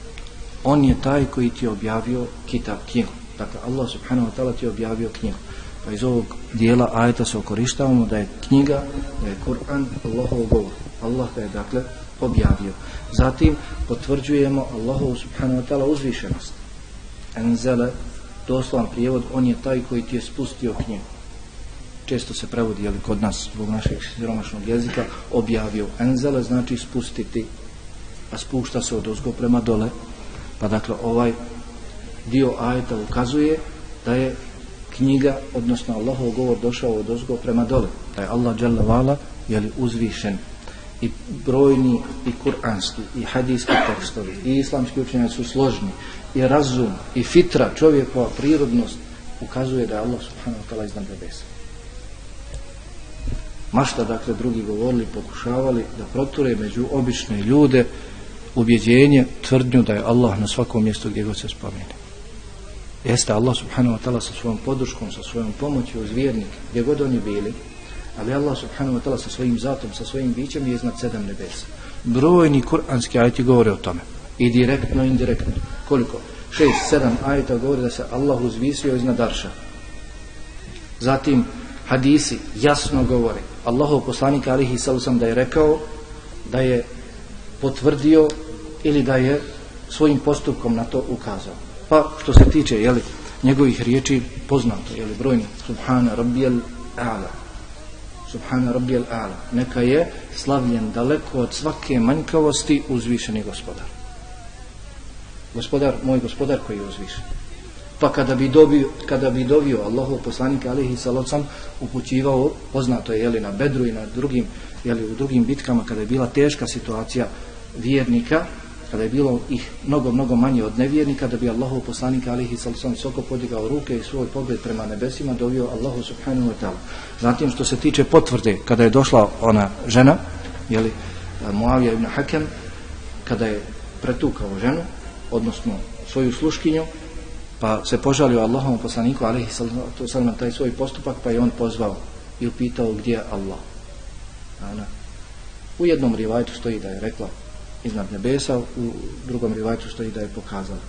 on je taj koji ti je objavio kitab, knjigu. Dakle, Allah subhanahu wa ta'ala ti je objavio knjigu. Pa iz ovog dijela ajeta se okorištavamo da je knjiga, da je Kur'an Allahov govor. Allah ga je dakle objavio. Zatim potvrđujemo Allahov subhanahu wa ta'ala uzvišenost. Enzele, doslovan prijevod, on je taj koji ti je spustio knjigu. Često se prevodi, jel, kod nas, zbog našeg siromašnog jezika, objavio. Enzele znači spustiti, a spušta se od ozgo prema dole, Pa dakle ovaj dio ajeta ukazuje da je knjiga, odnosno Allahov govor došao od ozgo prema dole. Da je Allah dželle vala je li uzvišen i brojni i kuranski i hadijski tekstovi i islamski učenjaci su složni i razum i fitra čovjekova prirodnost ukazuje da je Allah subhanahu wa ta'ala iznad nebesa. Mašta dakle drugi govorili, pokušavali da proture među obične ljude ubjeđenje, tvrdnju da je Allah na svakom mjestu gdje god se spomene. Jeste Allah subhanahu wa ta'ala sa svojom podrškom, sa svojom pomoći uz vjernike, gdje god oni bili, ali Allah subhanahu wa ta'ala sa svojim zatom, sa svojim bićem je iznad sedam nebesa. Brojni kuranski ajti govore o tome. I direktno, i indirektno. Koliko? Šest, sedam ajta govore da se Allah uzvisio iznad arša. Zatim, hadisi jasno govore. Allahov poslanik alihi sallam da je rekao da je potvrdio ili da je svojim postupkom na to ukazao. Pa što se tiče jeli, njegovih riječi poznato, jeli brojni, subhana rabijel a'la, subhana rabijel a'la, neka je slavljen daleko od svake manjkavosti uzvišeni gospodar. Gospodar, moj gospodar koji je uzvišen. Pa kada bi dobio, kada bi dovio Allahov poslanika alihi salocam upućivao, poznato je jeli na Bedru i na drugim, jeli u drugim bitkama kada je bila teška situacija vjernika, kada je bilo ih mnogo, mnogo manje od nevjernika, da bi Allahu poslanik alihi sallam soko podigao ruke i svoj pogled prema nebesima, dovio Allahu subhanahu wa ta'ala. Zatim što se tiče potvrde, kada je došla ona žena, jeli, eh, Muavija ibn Hakem, kada je pretukao ženu, odnosno svoju sluškinju, pa se požalio Allahom poslaniku alihi sallam taj svoj postupak, pa je on pozvao i upitao gdje je Allah. Ana. U jednom rivajtu stoji da je rekla iznad nebesa, u drugom rivajtu stoji da je pokazala.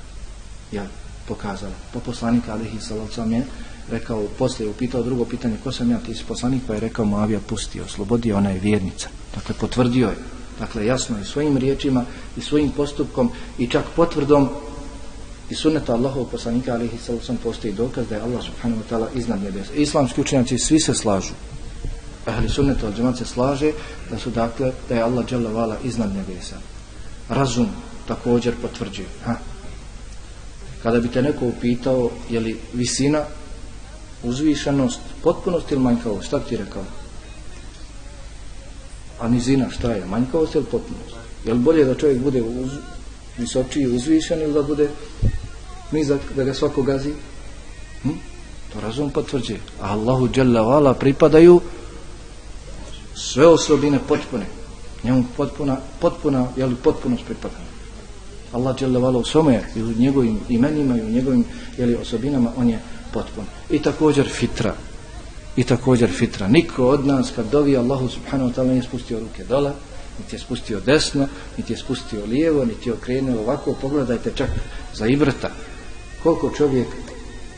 Ja, pokazala. Pa poslanik alihi sallam je rekao, poslije upitao drugo pitanje, ko sam ja, ti si poslanik, pa je rekao Moavija pustio, oslobodio, ona je vjernica. Dakle, potvrdio je. Dakle, jasno je svojim riječima i svojim postupkom i čak potvrdom i sunneta Allahov poslanika alihi sallam postoji dokaz da je Allah subhanahu wa ta'ala iznad nebesa. Islamski učenjaci svi se slažu. Ahli sunneta od džemat se slaže da su dakle, da je Allah dželavala iznad nebesa. Razum također potvrđuje. Ha. Kada bi te neko upitao je li visina uzvišenost, potpunost ili manjkavost, šta ti rekao? A nizina šta je? Manjkavost ili potpunost? Je li bolje da čovjek bude uz, visočiji uzvišen ili da bude nizak, da ga svako gazi? Hm? To razum potvrđuje. A Allahu dželle pripadaju sve osobine potpune. Njemu potpuna, potpuna, je li potpunost pripada. Allah Jalla Vala u svome i u njegovim imenima i u njegovim je osobinama, on je potpun. I također fitra. I također fitra. Niko od nas kad dovi Allahu subhanahu wa ta'ala nije spustio ruke dole, niti je spustio desno, niti je spustio lijevo, niti je okrenuo ovako. Pogledajte čak za ibrata. Koliko čovjek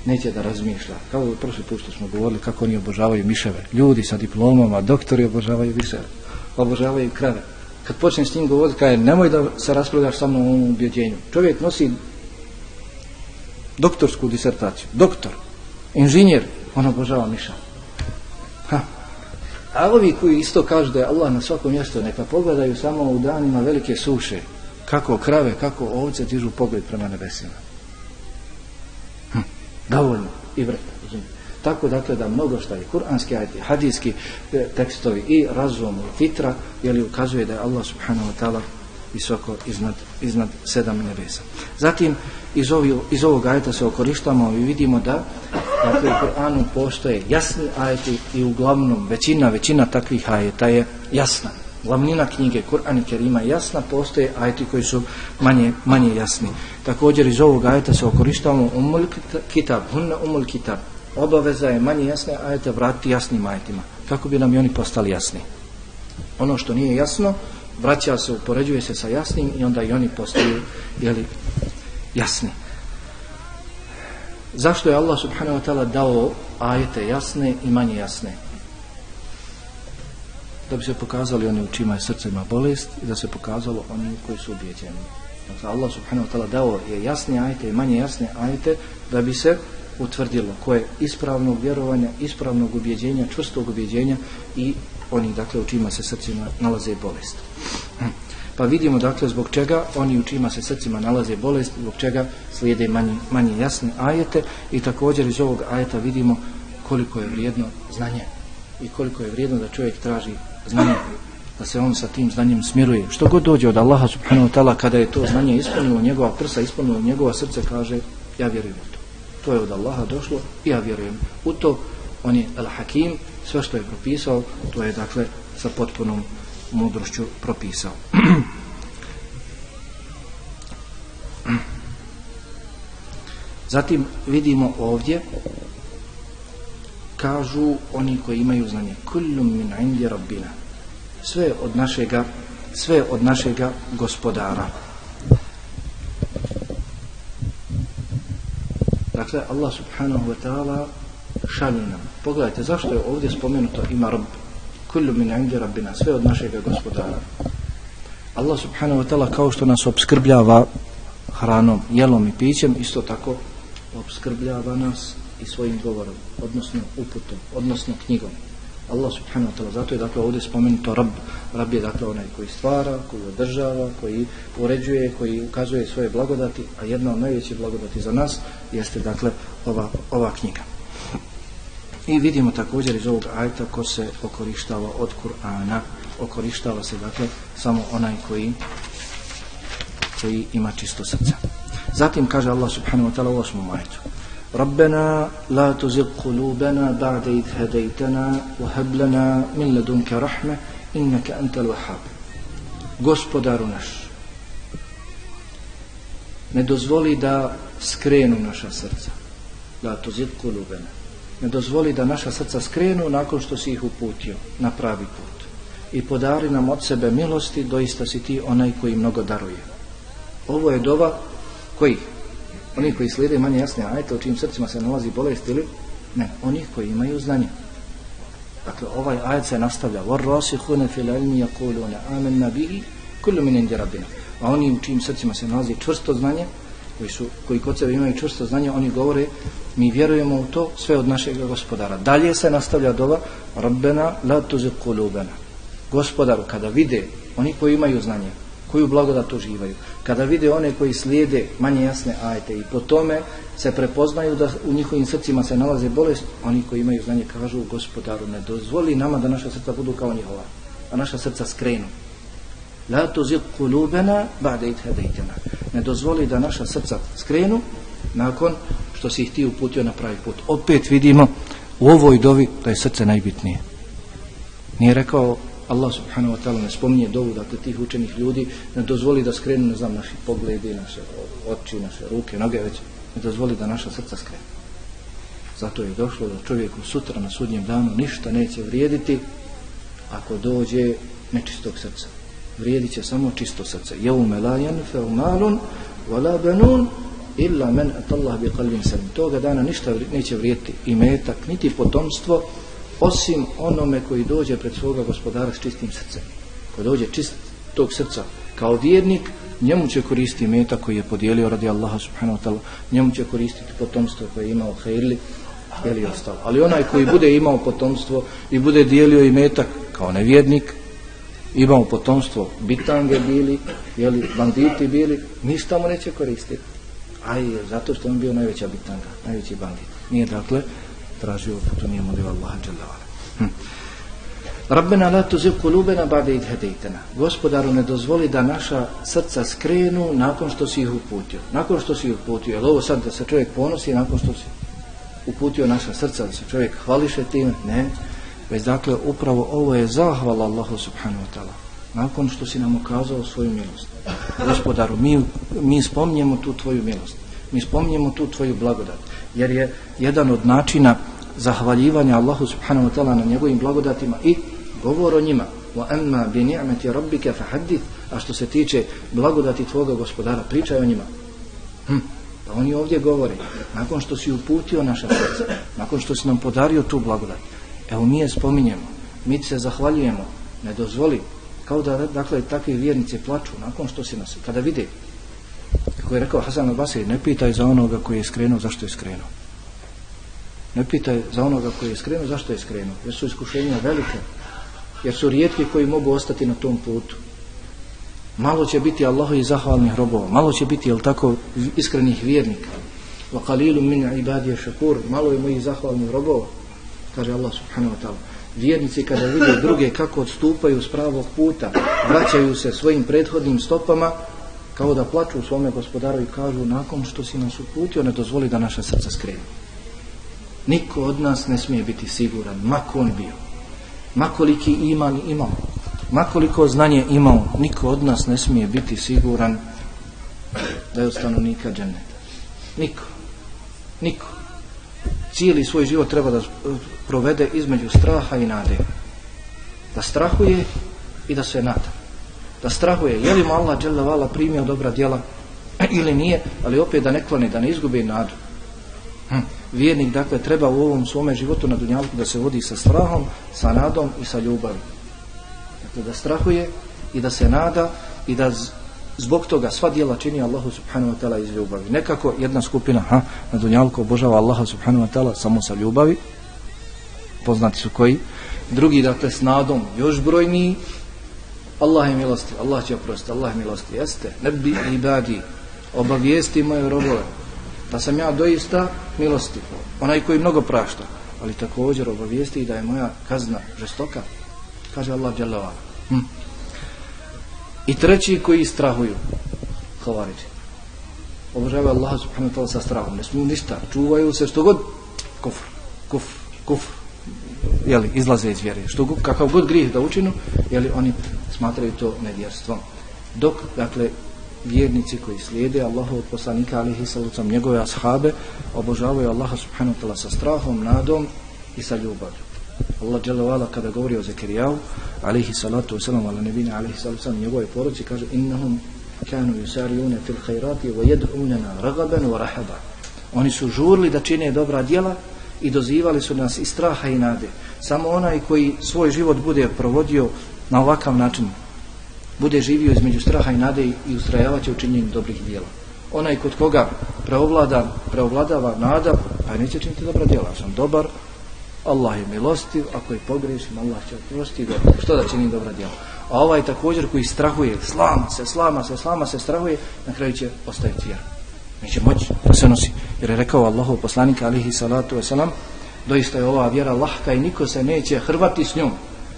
neće da razmišlja. Kao u prošli put što smo govorili kako oni obožavaju miševe. Ljudi sa diplomama, doktori obožavaju miševe. Obožavaju krave. Kad počnem s njim govoriti, kaže, nemoj da se raspravljaš sa mnom u ovom ubjeđenju. Čovjek nosi doktorsku disertaciju. Doktor, inženjer, on obožava miša. Ha. A ovi koji isto kažu da je Allah na svakom mjestu, neka pogledaju samo u danima velike suše. Kako krave, kako ovce dižu pogled prema nebesima. Hm. Dovoljno. I vrta. Tako dakle da mnogo šta je kuranski ajti, hadijski e, tekstovi i razum i fitra, jeli ukazuje da je Allah subhanahu wa ta'ala visoko iznad, iznad sedam nebesa. Zatim, iz, ovi, iz ovog ajeta se okorištamo i vidimo da dakle, u Kur'anu postoje jasni ajeti i uglavnom većina, većina takvih ajeta je jasna. Glavnina knjige Kur'an i Kerima je jasna, postoje ajeti koji su manje, manje jasni. Također iz ovog ajeta se okorištamo umul kitab, hunna umul kitab. Obaveza je manje jasne ajete vratiti jasnim ajetima, kako bi nam i oni postali jasni. Ono što nije jasno, vraća se, upoređuje se sa jasnim i onda i oni postaju jeli, jasni. Zašto je Allah subhanahu wa ta'ala dao ajete jasne i manje jasne? Da bi se pokazali oni u čima je srce ima bolest i da se pokazalo oni koji su ubijeđeni. Dakle, Allah subhanahu wa ta'ala dao je jasne ajete i manje jasne ajete da bi se utvrdilo koje ispravnog vjerovanja, ispravnog ubjeđenja, čvrstog ubjeđenja i oni dakle u čima se srcima nalaze bolest. Pa vidimo dakle zbog čega oni u čima se srcima nalaze bolest, zbog čega slijede manje, manje jasne ajete i također iz ovog ajeta vidimo koliko je vrijedno znanje i koliko je vrijedno da čovjek traži znanje da se on sa tim znanjem smiruje. Što god dođe od Allaha subhanahu wa ta'ala kada je to znanje ispunilo njegova prsa, ispunilo njegova srce, kaže ja vjerujem u to. Je od Allaha došlo i ja vjerujem u to. On je al-Hakim, sve što je propisao, to je dakle sa potpunom mudrošću propisao. Zatim vidimo ovdje kažu oni koji imaju znanje kullum min indi rabbina sve od našega sve od našega gospodara dakle Allah subhanahu wa ta'ala šalje nam pogledajte zašto je ovdje spomenuto ima rob? kullu min indi rabbina sve od našeg gospodara Allah subhanahu wa ta'ala kao što nas obskrbljava hranom, jelom i pićem, isto tako obskrbljava nas i svojim govorom, odnosno uputom, odnosno knjigom. Allah subhanahu wa ta'ala, zato je dakle ovdje spomenuto Rab, Rab je dakle onaj koji stvara, koji održava, koji uređuje, koji ukazuje svoje blagodati, a jedna od najvećih blagodati za nas jeste dakle ova, ova knjiga. I vidimo također iz ovog ajta ko se okorištava od Kur'ana, okorištava se dakle samo onaj koji koji ima čisto srce. Zatim kaže Allah subhanahu wa ta'ala u osmom ajtu ربنا لا تزغ قلوبنا بعد إذ هديتنا وهب لنا من لدنك رحمة إنك أنت الوهاب Gospodaru naš ne dozvoli da skrenu naša srca la tuzid kulubena ne dozvoli da naša srca skrenu nakon što si ih uputio na pravi put i podari nam od sebe milosti doista si ti onaj koji mnogo daruje ovo je dova koji oni koji slijede manje jasne ajete u čijim srcima se nalazi bolest ili ne, oni koji imaju znanje. Dakle ovaj ajet se nastavlja. Var فِي الْعِلْمِ يَقُولُونَ yakuluna amanna bihi kullu min indi a oni u čijim srcima se nalazi čvrsto znanje koji su koji kod sebe imaju čvrsto znanje oni govore mi vjerujemo u to sve od našeg gospodara. Dalje se nastavlja dova rabbena la tuzigh qulubana. Gospodaru kada vide oni koji imaju znanje koju blagodat uživaju. Kada vide one koji slijede manje jasne ajte i po tome se prepoznaju da u njihovim srcima se nalaze bolest, oni koji imaju znanje kažu gospodaru ne dozvoli nama da naša srca budu kao njihova, a naša srca skrenu. La tuzigh qulubana ba'de id. Ne dozvoli da naša srca skrenu nakon što si ih ti uputio na pravi put. Opet vidimo u ovoj dovi da je srce najbitnije. Nije rekao Allah subhanahu wa ta'ala ne spominje dovu, dakle tih učenih ljudi ne dozvoli da skrenu, ne znam, naši pogledi, naše oči, naše ruke, noge već, ne dozvoli da naša srca skrenu. Zato je došlo da čovjeku sutra na sudnjem danu ništa neće vrijediti ako dođe nečistog srca. Vrijedit će samo čisto srce. Jevme la jenfeu malun, wala benun, illa men atallah bi qalbin salim. Toga dana ništa neće vrijediti i metak, niti potomstvo, osim onome koji dođe pred svoga gospodara s čistim srcem. Ko dođe čist tog srca kao vjernik, njemu će koristiti meta koji je podijelio radi Allaha subhanahu wa ta'ala, njemu će koristiti potomstvo koje je imao hejrli, ili ostalo. Ali onaj koji bude imao potomstvo i bude dijelio i metak kao nevjednik, imao potomstvo, bitange bili, jeli, banditi bili, ništa mu neće koristiti. Aj, zato što on bio najveća bitanga, najveći bandit. Nije dakle, tražio pa uputu, nije molio Allaha dželle Hm. Rabbena la tuzigh kulubena bade id hedejtena. Gospodaru ne dozvoli da naša srca skrenu nakon što si ih uputio. Nakon što si ih uputio. Jel ovo sad da se čovjek ponosi nakon što si uputio naša srca, da se čovjek hvališe tim? Ne. Već dakle, upravo ovo je zahvala Allahu subhanahu wa ta'ala. Nakon što si nam ukazao svoju milost. Gospodaru, mi, mi spomnjemo tu tvoju milost. Mi spomnjemo tu tvoju blagodat. Jer je jedan od načina zahvaljivanja Allahu subhanahu wa ta'ala na njegovim blagodatima i govor o njima wa amma bi ni'mati rabbika fahaddith a što se tiče blagodati tvoga gospodara pričaj o njima hm. pa oni ovdje govore nakon što si uputio naša srca nakon što si nam podario tu blagodat evo mi je spominjemo mi se zahvaljujemo ne dozvoli kao da dakle takvi vjernici plaču nakon što si nas kada vide kako je rekao Hasan al-Basri ne pitaj za onoga koji je skrenuo zašto je skrenuo Ne pitaj za onoga koji je skrenuo, zašto je skrenuo. Jer su iskušenja velike. Jer su rijetki koji mogu ostati na tom putu. Malo će biti Allahovi zahvalnih robova. Malo će biti, jel tako, iskrenih vjernika. Wa qalilu min ibadije šakur. Malo je mojih zahvalnih robova. Kaže Allah subhanahu wa ta'ala. Vjernici kada vide druge kako odstupaju s pravog puta, vraćaju se svojim prethodnim stopama, kao da plaču svome gospodaru i kažu nakon što si nas uputio, ne dozvoli da naše srca skrenu. Niko od nas ne smije biti siguran, mako on bio. Makoliki iman imao, makoliko znanje imao, niko od nas ne smije biti siguran da je od stanovnika dženeta. Niko. Niko. Cijeli svoj život treba da provede između straha i nade. Da strahuje i da se nada. Da strahuje, je li mu Allah dželavala primio dobra djela ili nije, ali opet da ne klone, da ne izgubi nadu. Hm vjernik dakle treba u ovom svome životu na dunjalku da se vodi sa strahom, sa nadom i sa ljubavom. Dakle da strahuje i da se nada i da zbog toga sva djela čini Allahu subhanahu wa ta'ala iz ljubavi. Nekako jedna skupina ha, na dunjalku obožava Allaha subhanahu wa ta'ala samo sa ljubavi, poznati su koji, drugi dakle s nadom još brojniji, Allah je milosti, Allah će oprostiti, Allah je milosti, jeste, ne bi badi, obavijesti moje robove, da sam ja doista milosti, onaj koji mnogo prašta, ali također obavijesti da je moja kazna žestoka, kaže Allah dželjava. Hm. I treći koji strahuju, havariđi. Obožavaju Allah subhanahu wa ta'ala sa strahom, ne smiju ništa, čuvaju se što god, kufr, kufr, kufr, jeli, izlaze iz vjere. Što, kakav god grijeh da učinu, jeli, oni smatraju to nevjerstvom. Dok, dakle, vjernici koji slijede Allahov poslanika alihi salucam, njegove ashabe, obožavaju Allaha subhanahu ta'ala sa strahom, nadom i sa ljubavlju. Allah dželle kada govori o Zekerijahu, alihi salatu wasalam, ala nebina, alihi salatu wasalam, njegove poruci, kaže, innahum kanu yusariuna fil khairati wa yad'unana ragaban wa rahaba. Oni su žurli da čine dobra djela i dozivali su nas i straha i nade. Samo onaj koji svoj život bude provodio na ovakav način, bude živio između straha i nade i ustrajavaće u činjenju dobrih djela. Onaj kod koga preovlada, preovladava nada, pa neće činiti dobra djela. Sam dobar, Allah je milostiv, ako je pogrešim, Allah će oprostiti. dobro. Što da čini dobra djela? A ovaj također koji strahuje, slama se, slama se, slama se, strahuje, na kraju će ostaviti vjeru. Neće moći da se nosi. Jer je rekao Allahov poslanik alihi salatu wasalam, doista je ova vjera lahka i niko se neće hrvati s njom.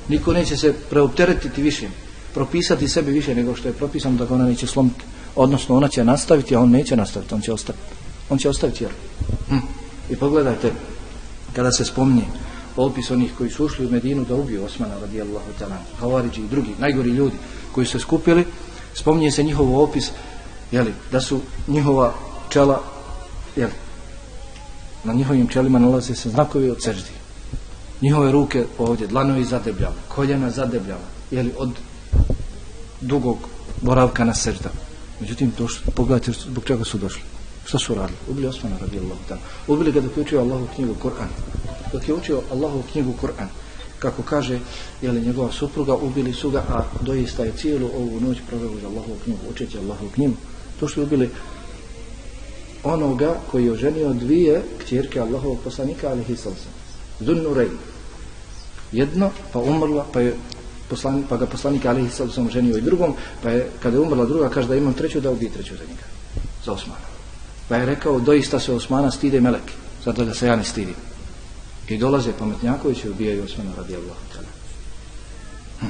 Niko neće se preopteretiti više, propisati sebi više nego što je propisano da ga ona neće slomiti. Odnosno ona će nastaviti, a on neće nastaviti, on će ostaviti. On će ostaviti vjeru. Hm. I pogledajte, kada se spomni opis onih koji su ušli u Medinu da ubiju Osmana radijallahu ta'ala, Havariđi i drugi, najgori ljudi koji su se skupili, spominje se njihov opis, jeli, da su njihova čela, jeli, na njihovim čelima nalaze se znakovi od seždi. Njihove ruke ovdje, dlanovi zadebljava, koljena zadebljala, jeli, od dugog boravka na srda. Međutim, došli, pogledajte zbog čega su došli. Šta su radili? Ubili Osmana radijallahu ta'ala. Ubili ga dok je učio Allahu knjigu Kur'an. Dok je učio Allahu knjigu Kur'an. Kako kaže, je li njegova supruga, ubili su ga, a doista je cijelu ovu noć proveo za Allahu knjigu, učeći Allahu knjigu. To što je ubili onoga koji je oženio dvije kćerke Allahovog poslanika, ali hisalsa. Zunnu. Jedno, pa umrla, pa je poslanik, pa ga poslanik alihi sallam ženio i drugom, pa je, kada je umrla druga, kaže da imam treću, da ubije treću za njega. Za Osmana. Pa je rekao, doista se Osmana stide meleki, zato da se ja ne stidim. I dolaze pametnjakovići i ubijaju Osmana radi Allah. Hm.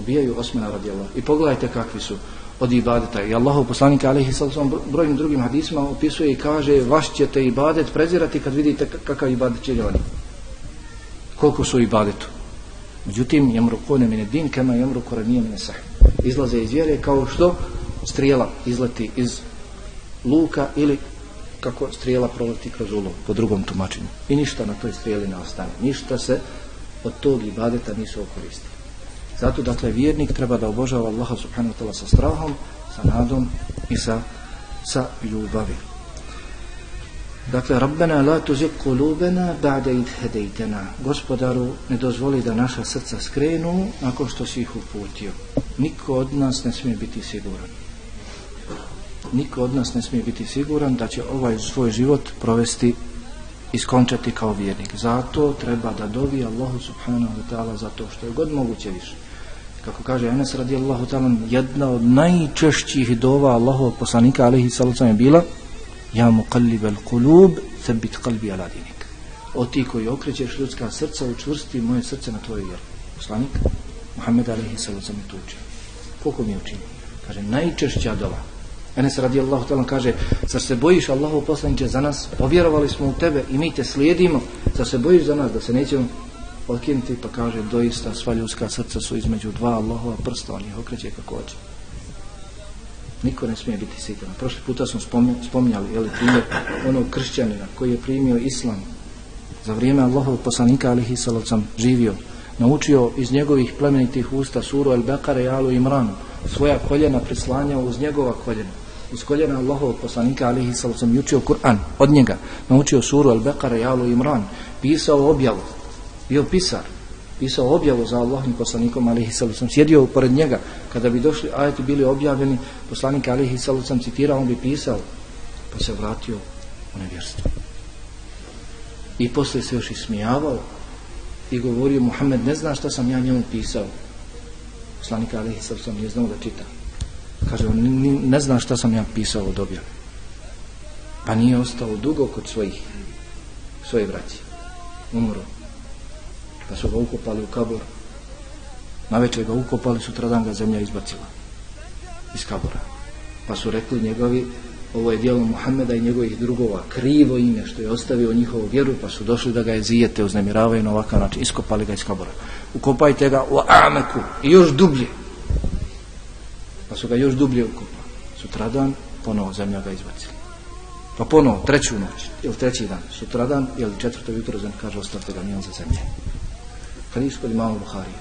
Ubijaju Osmana radi Allah. I pogledajte kakvi su od ibadeta. I Allahov poslanik alaihi sallam brojnim drugim hadisma opisuje i kaže vaš ćete ibadet prezirati kad vidite kakav ibadet će oni. Koliko su i ibadetu. Međutim, jemrukune mine din kema jemruku nije mine sah. Izlaze iz vjere kao što strijela izleti iz luka ili kako strijela proleti kroz ulov po drugom tumačenju. I ništa na toj strijeli ne ostane. Ništa se od tog ibadeta nisu okoristili. Zato, dakle, vjernik treba da obožava Allaha subhanahu wa ta'ala sa strahom, sa nadom i sa, sa ljubavi. Dakle, Rabbena la tuzik kulubena ba'de id hedejtena. Gospodaru, ne dozvoli da naša srca skrenu nakon što si ih uputio. Niko od nas ne smije biti siguran. Niko od nas ne smije biti siguran da će ovaj svoj život provesti iskončati kao vjernik. Zato treba da dovi Allahu subhanahu wa ta'ala zato što je god moguće više. Kako kaže Enes radijallahu ta'ala, jedna od najčešćih dova Allahovog poslanika alihi sallam je bila Ja mu al qulub sebit qalbi ala dinik. O ti koji okrećeš ljudska srca, učvrsti moje srce na tvoje vjeru. Poslanik Muhammed alejhi sallam je to učio. Koliko mi je učinio? Kaže najčešća dova. Enes radijallahu ta'ala kaže, zar se bojiš Allahu poslaniće za nas? Povjerovali smo u tebe i mi te slijedimo. Zar se bojiš za nas da se nećemo otkinuti? Pa kaže, doista sva ljudska srca su između dva Allahova prsta, on ih okreće kako hoće. Niko ne smije biti siguran. Prošli puta smo spominjali, je li primjer onog kršćanina koji je primio islam. Za vrijeme Allahov poslanika alihi salavcam živio, naučio iz njegovih plemenitih usta suru El Bekare i Alu Imranu, svoja koljena prislanjao uz njegova koljena. Uz koljena Allahovog poslanika alihi salavcam učio Kur'an od njega, naučio suru El Bekare i Alu Imran, pisao objavu, bio pisar, pisao objavu za Allahim poslanikom alihi sallam, sjedio pored njega, kada bi došli ajeti bili objavljeni, poslanik alihi salucam citirao, on bi pisao, pa se vratio u nevjerstvo. I posle se još ismijavao i govorio, Muhammed ne zna šta sam ja njemu pisao. Poslanik alihi salucam nije znao da čita. Kaže, on ne zna šta sam ja pisao od objave. Pa nije ostao dugo kod svojih, svoje braći. Umro pa su ga ukopali u kabor. Na večer ga ukopali, sutradan ga zemlja izbacila iz kabora. Pa su rekli njegovi, ovo je dijelo Muhammeda i njegovih drugova, krivo ime što je ostavio njihovu vjeru, pa su došli da ga je zijete, uznemiravaju na ovakav način, iskopali ga iz kabora. Ukopajte ga u ameku i još dublje. Pa su ga još dublje ukopali. Sutradan, ponovo zemlja ga izbacila. Pa ponovo, treću noć, ili treći dan, sutradan, ili četvrto jutro, zem kaže, ostavite ga, nijem za zemlje hadis kod imama Buharija.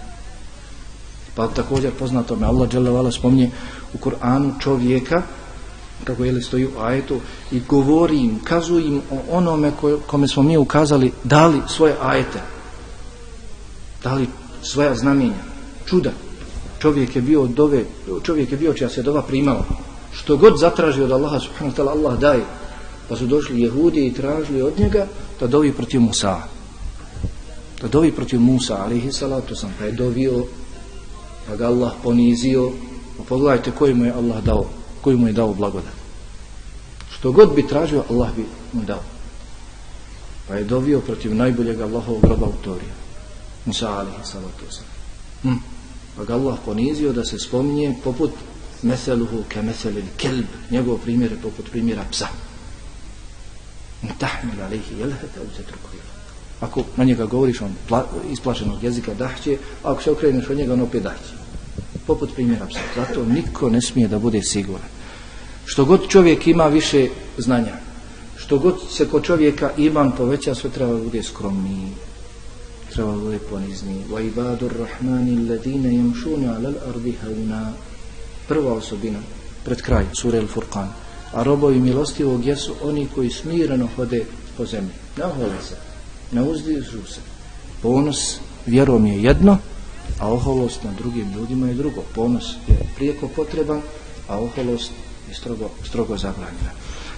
Pa također poznato me Allah dželle vala spomnje u Kur'anu čovjeka kako je li stoji u ajetu i govori im, kazu im o onome kome smo mi ukazali, dali svoje ajete, dali svoja znamenja, čuda. Čovjek je bio od dove, čovjek je bio čija se dova primala. Što god zatraži od Allaha subhanahu wa ta'ala, Allah daje. Pa su došli jehudi i tražili od njega da dovi protiv Musa da dovi protiv Musa alihi salatu sam pa je dovio pa ga Allah ponizio. Pa pogledajte koji mu je Allah dao koji mu je dao blagodat. Što god bi tražio Allah bi mu dao. Pa je dovio protiv najboljeg Allahovog groba autorija Musa alihi salatu sam hm. pa ga Allah ponizio da se spominje poput meseluhu ke meselil kelb. Njegov primjer je poput primjera psa. Tahmil alihi jelhete uzetrukovi ako na njega govoriš on pla, isplašenog jezika dahće, a ako se okreneš od njega on opet dahće. Poput primjera psa. Zato niko ne smije da bude siguran. Što god čovjek ima više znanja, što god se kod čovjeka iman poveća, sve treba da bude skromniji, treba da bude ponizniji. Wa ibadur rahmani alladine jemšuna alal ardi hauna. Prva osobina, pred kraj, sura al-Furqan. A robovi milostivog jesu oni koji smireno hode po zemlji. Ne ohole se ne uzdižu se. Ponos vjerom je jedno, a oholost na drugim ljudima je drugo. Ponos je prijeko potreban, a oholost je strogo, strogo zabranjena.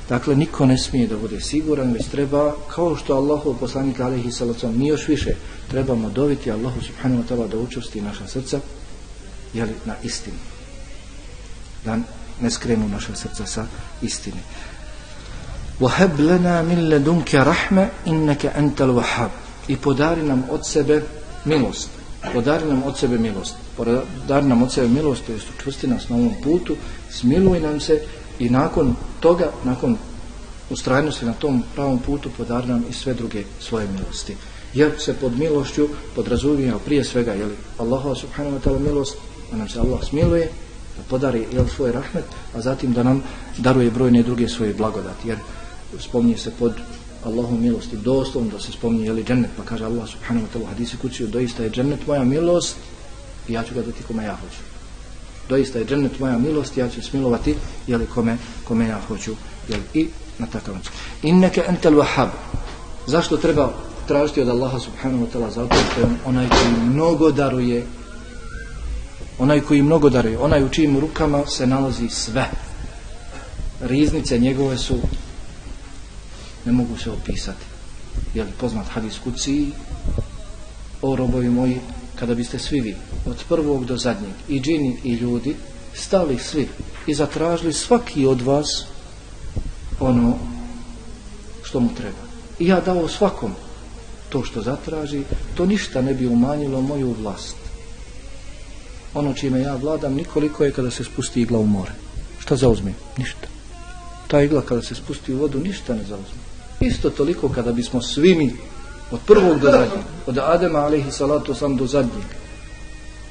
Dakle, niko ne smije da bude siguran, već treba, kao što Allahu poslanik alaihi salacom, mi još više trebamo dobiti Allahu subhanahu wa ta'ala da učusti naša srca, jeli, na istini. Da ne skrenu naša srca sa istine. وهب لنا من لدنك رحمة إنك أنت الوهاب i podari nam od sebe milost podari nam od sebe milost podari nam od sebe milost to jest učvrsti nas na ovom putu smiluj nam se i nakon toga nakon ustrajnosti na tom pravom putu podari nam i sve druge svoje milosti jer se pod milošću podrazumijao prije svega jeli, Allah subhanahu wa ta'ala milost da nam se Allah smiluje da podari jel, svoj rahmet a zatim da nam daruje brojne druge svoje blagodati jer spominje se pod Allahom milosti, doslovno da se spominje jeli džennet, pa kaže Allah subhanahu wa ta'la hadisi kuciju, doista je džennet moja milost i ja ću ga dati kome ja hoću. Doista je džennet moja milost ja ću smilovati jeli kome, kome ja hoću. Jeli, I na takav način. Inneke entel wahab. Zašto treba tražiti od Allaha subhanahu wa ta'la zato što je onaj koji mnogo daruje onaj koji mnogo daruje onaj u čijim rukama se nalazi sve riznice njegove su ne mogu se opisati. Jer poznat hadis kuci o robovi moji, kada biste svi vi, od prvog do zadnjeg, i džini i ljudi, stali svi i zatražili svaki od vas ono što mu treba. I ja dao svakom to što zatraži, to ništa ne bi umanjilo moju vlast. Ono čime ja vladam, nikoliko je kada se spusti igla u more. Šta zauzme? Ništa. Ta igla kada se spusti u vodu, ništa ne zauzme. Isto toliko kada bismo svi mi od prvog do zadnjeg, od Adema alaihi salatu sam do zadnjeg,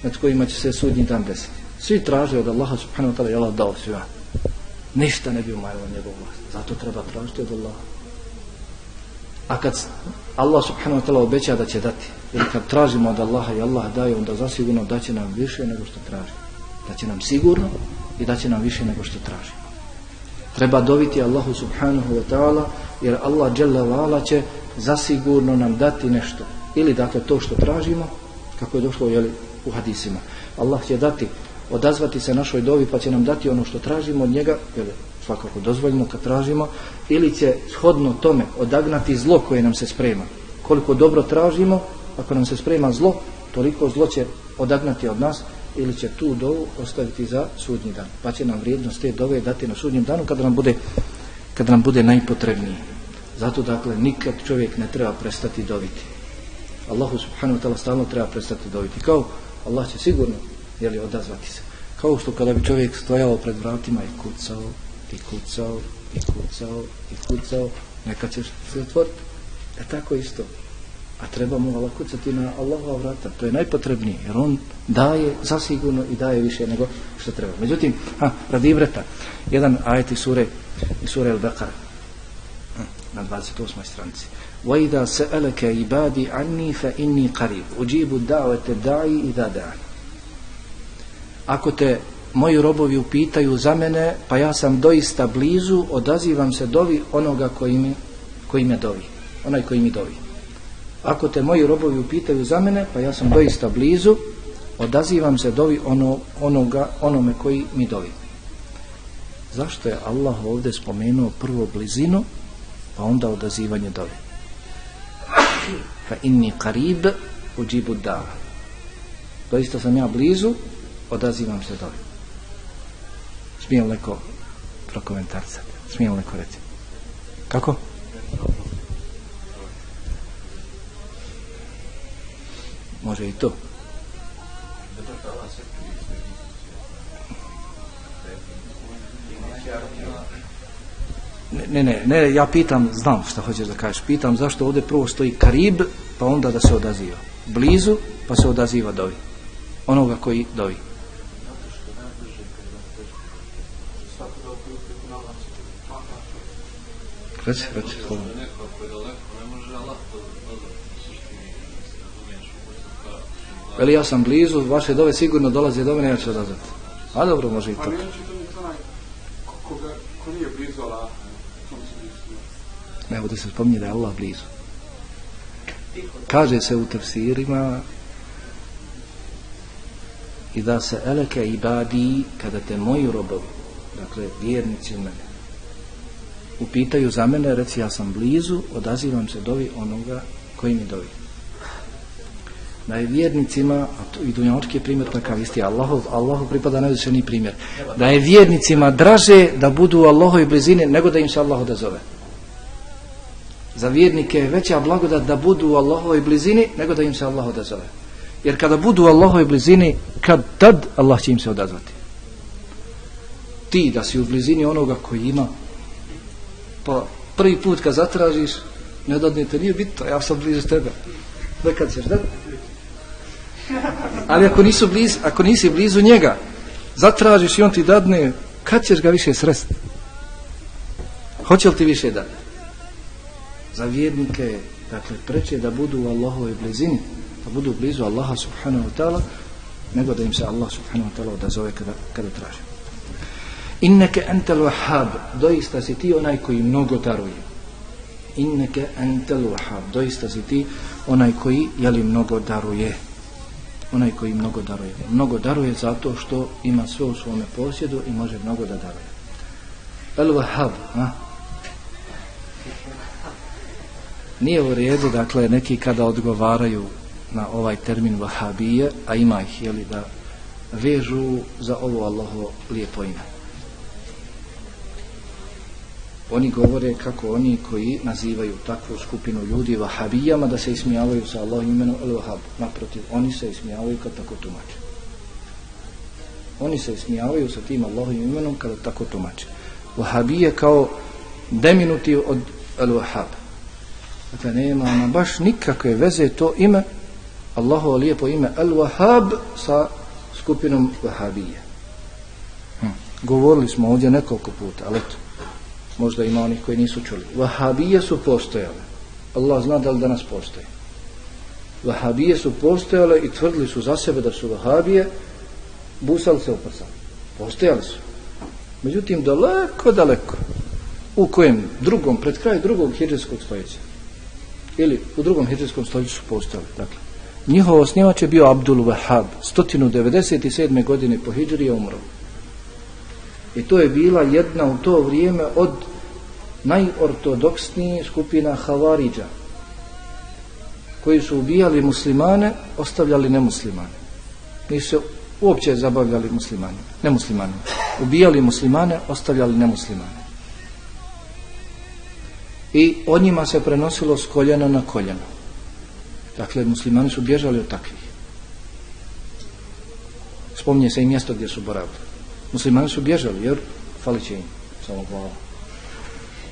nad kojima će se sudnji dan desiti. Svi traže od Allaha subhanahu wa ta'la i Allah dao svima. Ništa ne bi umajalo njegov vlast. Zato treba tražiti od Allaha. A kad Allah subhanahu wa ta'la obeća da će dati, ili kad tražimo od Allaha i Allah daje, onda zasigurno daće nam više nego što traži. Da će nam sigurno i da će nam više nego što traži. Treba dobiti Allahu subhanahu wa ta'ala jer Allah dželle će zasigurno nam dati nešto ili dakle to što tražimo kako je došlo jeli, u hadisima. Allah će dati, odazvati se našoj dovi pa će nam dati ono što tražimo od njega, jeli, svakako dozvoljeno kad tražimo, ili će shodno tome odagnati zlo koje nam se sprema. Koliko dobro tražimo, ako nam se sprema zlo, toliko zlo će odagnati od nas ili će tu dovu ostaviti za sudnji dan. Pa će nam vrijednost te dove dati na sudnjem danu kada nam bude, kada nam bude najpotrebniji. Zato dakle nikad čovjek ne treba prestati doviti. Allahu subhanahu wa ta'ala stalno treba prestati doviti. Kao Allah će sigurno jeli, odazvati se. Kao što kada bi čovjek stojao pred vratima i kucao, i kucao, i kucao, i kucao, neka će se otvoriti. E tako isto. A trebamo Allah kucati na Allahova vrata. To je najpotrebnije, jer on daje zasigurno i daje više nego što treba. Međutim, ha, radi ibreta, jedan ajet iz sure, iz sure Al-Baqara, na 28. stranici. وَإِذَا سَأَلَكَ عِبَادِ عَنِّي فَإِنِّي قَرِيبُ أُجِيبُ الدَّعْوَةَ الدَّعِي إِذَا دَعَنِ Ako te moji robovi upitaju za mene, pa ja sam doista blizu, odazivam se dovi onoga koji mi, koji me dovi. Onaj koji mi dovi. Ako te moji robovi upitaju za mene, pa ja sam doista blizu, odazivam se dovi ono, onoga, onome koji mi dovi. Zašto je Allah ovdje spomenuo prvo blizinu, pa onda odazivanje dovi? fa inni qarib ujibu dava doista sam ja blizu odazivam se dovi smijem neko prokomentarca smijem neko reći kako? Može i to ne, ne, ne, ja pitam, znam šta hoćeš da kažeš, pitam zašto ovdje prvo stoji karib, pa onda da se odaziva. Blizu, pa se odaziva dovi. Onoga koji dovi. Reci, reci, slovo. Veli, ja sam blizu, vaše dove sigurno dolaze do mene, ja ću odazvati. A dobro, može i. Ali ja ću to ko nije blizu Allah, ne ovdje se spominje da je Allah blizu. Kaže se u tefsirima i da se eleke ibadi kada te moji robovi, dakle vjernici u mene, upitaju za mene, reci ja sam blizu, odazivam se dovi onoga koji mi dovi. Da je vjernicima, a to i dunjaočki je primjer takav isti, Allahov, Allahov pripada najvišeniji primjer, da je vjernicima draže da budu u Allahovi blizini nego da im se Allah odazove za vjernike je veća blagodat da budu u Allahovoj blizini nego da im se Allah odazove. Jer kada budu u Allahovoj blizini, kad tad Allah će im se odazvati. Ti da si u blizini onoga koji ima, pa prvi put kad zatražiš, ne dadnete, nije bitno, ja sam blizu tebe. Nekad ćeš dati. Ali ako, nisu bliz, ako nisi blizu njega, zatražiš i on ti dadne, kad ćeš ga više sresti? Hoće li ti više dati? za vjernike je dakle preče da budu u Allahovoj blizini da budu blizu Allaha subhanahu wa ta'ala nego da im se Allah subhanahu wa ta'ala odazove kada, kada traže inneke entel wahab doista si ti onaj koji mnogo daruje inneke entel wahab doista si ti onaj koji jeli mnogo daruje onaj koji mnogo daruje mnogo daruje zato što ima sve u svome posjedu i može mnogo da daruje el wahab ha? nije u redu, dakle, neki kada odgovaraju na ovaj termin vahabije, a ima ih, jeli, da vežu za ovo Allaho lijepo ime. Oni govore kako oni koji nazivaju takvu skupinu ljudi vahabijama da se ismijavaju sa Allah imenom El-Vahab. Naprotiv, oni se ismijavaju kad tako tumače. Oni se ismijavaju sa tim Allahom imenom kada tako tumače. Vahabije kao deminutiv od al-Wahhab. Dakle, nema ona baš nikakve veze to ime, Allahovo lijepo ime Al-Wahhab sa skupinom Vahabije. Hm. Govorili smo ovdje nekoliko puta, ali eto, možda ima onih koji nisu čuli. Wahabije su postojale. Allah zna da li danas postoje. Wahabije su postojale i tvrdili su za sebe da su Wahabije, busali se u prsa. Postojali su. Međutim, daleko, daleko, u kojem drugom, pred kraj drugog hiđarskog stoljeća, ili u drugom hijđarskom stoljeću su postojali. Dakle, njihov osnivač je bio Abdul Wahab 197. godine po Hidžri je umro i to je bila jedna u to vrijeme od najortodoksnijih skupina Havariđa koji su ubijali muslimane ostavljali nemuslimane nisu se uopće zabavljali muslimani nemuslimani ubijali muslimane ostavljali nemuslimane i o njima se prenosilo s koljena na koljeno Dakle, muslimani su bježali od takvih. Spominje se i mjesto gdje su boravili. Muslimani su bježali, jer fali će im samo glava.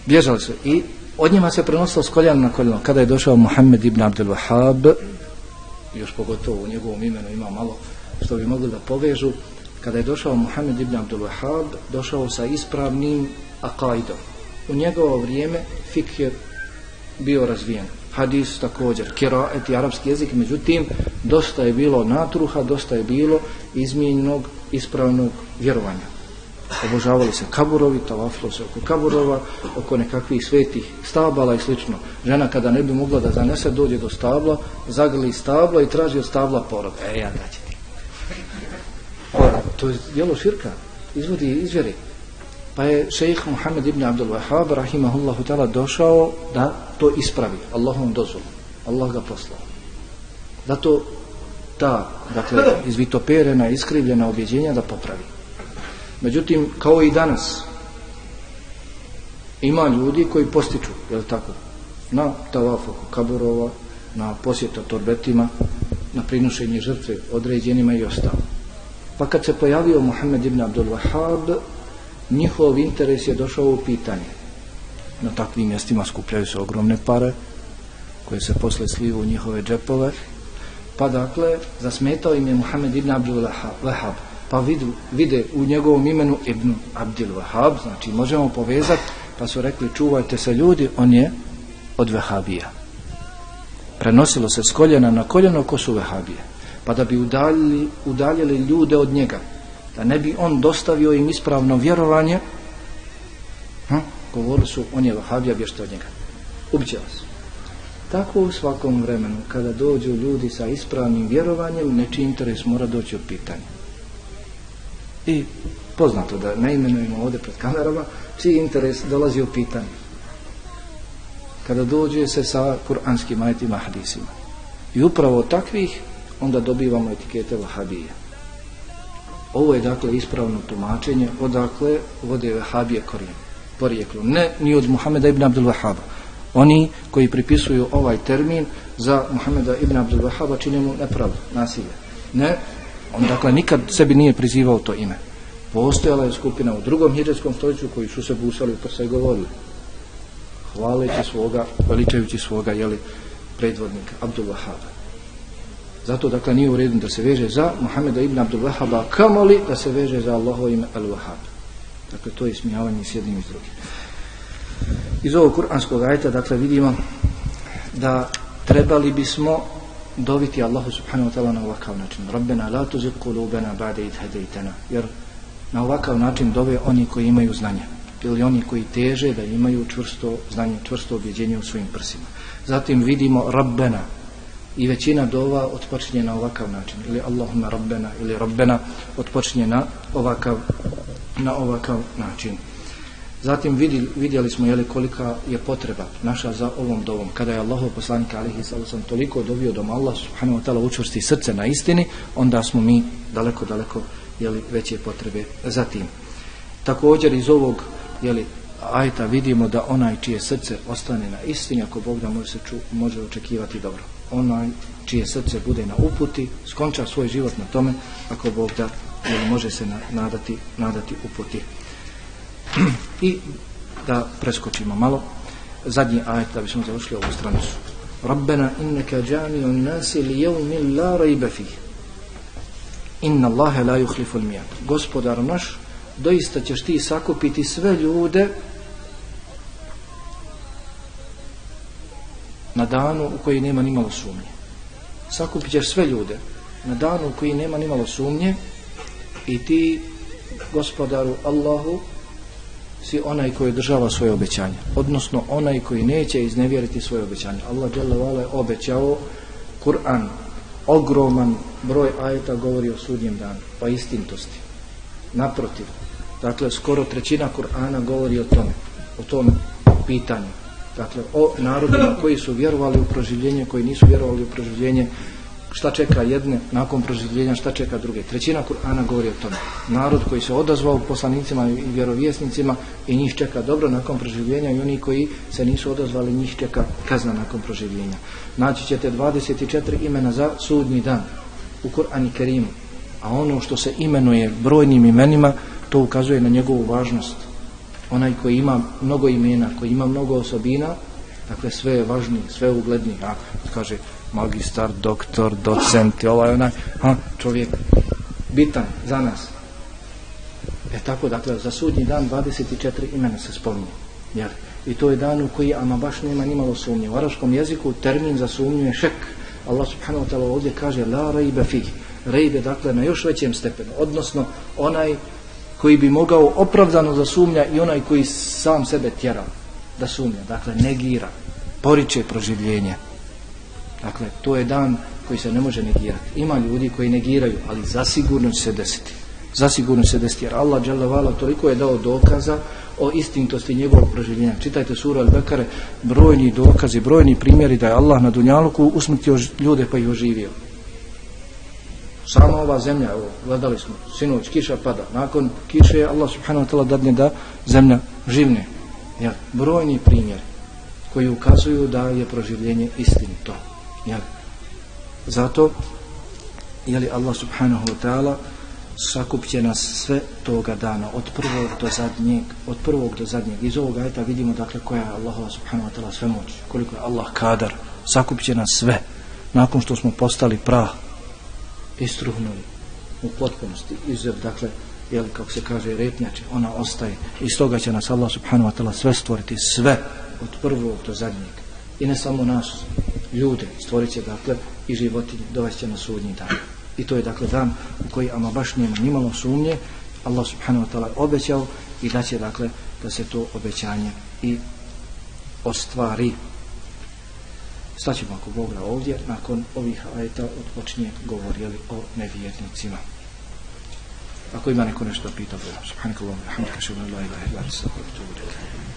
Bježali su i od njima se prenosilo s koljena na koljeno. Kada je došao Muhammed ibn Abdel Wahab, još pogotovo u njegovom imenu ima malo što bi mogli da povežu, kada je došao Muhammed ibn Abdul Wahab, došao sa ispravnim akaidom. U njegovo vrijeme fik je bio razvijen hadis također, kiraet i arapski jezik, međutim, dosta je bilo natruha, dosta je bilo izmijenjenog, ispravnog vjerovanja. Obožavali se kaburovi, tavafilo se oko kaburova, oko nekakvih svetih stabala i slično. Žena kada ne bi mogla da zanese, dođe do stabla, zagrli stabla i traži od stabla porod. E, ja da će ti. Pa, to je djelo širka, izvodi izvjeri. Pa je šejh Muhammed ibn Abdul Wahhab rahimahullahu ta'ala došao da to ispravi. Allahom dozvolu. Allah ga poslao. Zato ta, dakle, izvitoperena, iskrivljena objeđenja da popravi. Međutim, kao i danas, ima ljudi koji postiču, je li tako, na tavafu kaburova, na posjeta torbetima, na prinošenje žrtve određenima i ostalo. Pa kad se pojavio Muhammed ibn Abdul Wahhab, njihov interes je došao u pitanje. Na takvim mjestima skupljaju se ogromne pare koje se posle sliju u njihove džepove. Pa dakle, zasmetao im je Muhammed ibn Abdul Wahab. Pa vidu, vide u njegovom imenu ibn Abdil Wahab, znači možemo povezati, pa su rekli čuvajte se ljudi, on je od Wahabija. Prenosilo se s koljena na koljeno ko su Wahabije. Pa da bi udaljili, udaljili ljude od njega, da ne bi on dostavio im ispravno vjerovanje hm? govorili su on je Vehabija, bješte od njega ubiće vas tako u svakom vremenu kada dođu ljudi sa ispravnim vjerovanjem nečiji interes mora doći u pitanje i poznato da ne imenujemo ovdje pred kamerama čiji interes dolazi u pitanje kada dođe se sa kuranskim ajetima hadisima i upravo takvih onda dobivamo etikete vahabije Ovo je dakle ispravno tumačenje odakle vode Vahabije korijen, porijeklo. Ne ni od Muhameda ibn Abdul Wahaba. Oni koji pripisuju ovaj termin za Muhameda ibn Abdul Wahaba čine mu nepravdu, nasilje. Ne, on dakle nikad sebi nije prizivao to ime. Postojala je skupina u drugom hiđarskom stoljeću koji su se busali u prsa i govorili. Hvaleći svoga, veličajući svoga, jeli, predvodnika, Abdul Wahaba. Zato dakle nije u redu da se veže za Muhameda ibn Abdul Wahaba kamoli da se veže za Allaho ime Al-Wahab. Dakle to je smijavanje s jednim i s drugim. Iz ovog kuranskog ajta dakle vidimo da trebali bismo dobiti Allahu subhanahu wa ta'ala na ovakav način. Rabbena la tuzik kulubena ba'de id hedejtena. Jer na ovakav način dove oni koji imaju znanje. Ili oni koji teže da imaju čvrsto znanje, čvrsto objeđenje u svojim prsima. Zatim vidimo Rabbena, i većina dova otpočinje na ovakav način ili Allahumma rabbena ili rabbena otpočinje na ovakav na ovakav način zatim vidi, vidjeli smo jeli kolika je potreba naša za ovom dovom kada je Allahov poslanik alihi sallam toliko dovio dom Allah subhanahu wa ta'ala učvrsti srce na istini onda smo mi daleko daleko jeli veće potrebe za tim. također iz ovog jeli ajta vidimo da onaj čije srce ostane na istini ako Bog da može se ču, može očekivati dobro onaj čije srce bude na uputi, skonča svoj život na tome, ako Bog da, jeli, može se nadati, nadati uputi. I da preskočimo malo, zadnji ajet da bismo završili ovu stranicu. Rabbena innaka jami'un nasi li yawmin la rayba fih. Inna Allaha la yukhlifu al-mi'ad. Gospodar naš, doista ćeš ti sakupiti sve ljude na danu u koji nema ni malo sumnje. Sakupit ćeš sve ljude na danu u koji nema ni malo sumnje i ti, gospodaru Allahu, si onaj koji država svoje obećanje. Odnosno onaj koji neće iznevjeriti svoje obećanje. Allah je obećao Kur'an ogroman broj ajeta govori o sudnjem danu, pa istintosti. Naprotiv, dakle, skoro trećina Kur'ana govori o tome, o tom pitanju. Dakle, o narodima koji su vjerovali u proživljenje, koji nisu vjerovali u proživljenje, šta čeka jedne nakon proživljenja, šta čeka druge. Trećina Kur'ana govori o tome. Narod koji se odazvao poslanicima i vjerovjesnicima i njih čeka dobro nakon proživljenja i oni koji se nisu odazvali, njih čeka kazna nakon proživljenja. Naći ćete 24 imena za sudnji dan u Kur'ani Kerimu. A ono što se imenuje brojnim imenima, to ukazuje na njegovu važnost. Onaj koji ima mnogo imena, koji ima mnogo osobina, dakle sve je važniji, sve je ugledniji. A, kaže, magistar, doktor, docent, ovaj onaj, ha, čovjek bitan za nas. E tako, dakle, za sudnji dan 24 imena se spominje. Jel? I to je dan u koji ama baš nema nimalo sumnje. U araškom jeziku termin za sumnju je šek. Allah subhanahu wa ta'ala ovdje kaže la rejbe fih. Rejbe, dakle, na još većem stepenu. Odnosno, onaj koji bi mogao opravdano za sumnja i onaj koji sam sebe tjera da sumnja. Dakle, negira, poriče proživljenje. Dakle, to je dan koji se ne može negirati. Ima ljudi koji negiraju, ali zasigurno će se desiti. Zasigurno će se desiti, jer Allah dželavala toliko je dao dokaza o istintosti njegovog proživljenja. Čitajte suru Al-Bekare, brojni dokazi, brojni primjeri da je Allah na Dunjaluku usmrtio ljude pa ih oživio. Sama ova zemlja, evo, gledali smo, sinoć, kiša pada. Nakon kiše Allah subhanahu wa ta'ala dadne da zemlja živne. Ja, brojni primjeri koji ukazuju da je proživljenje istinito. Jel? Zato je li Allah subhanahu wa ta'ala sakupće nas sve toga dana od prvog do zadnjeg od prvog do zadnjeg. Iz ovog ajta vidimo dakle koja je Allah subhanahu wa ta'ala sve moć koliko je Allah kadar. Sakupće nas sve nakon što smo postali prah istruhnuli u potpunosti izuzev dakle jel, kako se kaže repnjače ona ostaje. Iz toga će nas Allah subhanahu wa ta'ala sve stvoriti sve od prvog do zadnjeg i ne samo nas ljude stvorit će dakle i životinje dovest će na sudnji dan. I to je dakle dan u koji ama baš nema nimalo sumnje. Allah subhanahu wa ta'ala obećao i da će dakle da se to obećanje i ostvari. Staćemo ako Bog da ovdje nakon ovih ajeta odpočinje govorili o nevjernicima? Ako ima neko nešto da pita Bog subhanahu wa ta'ala hamdika še'la la ilaha illa astaghfiruka wa atubu ilaik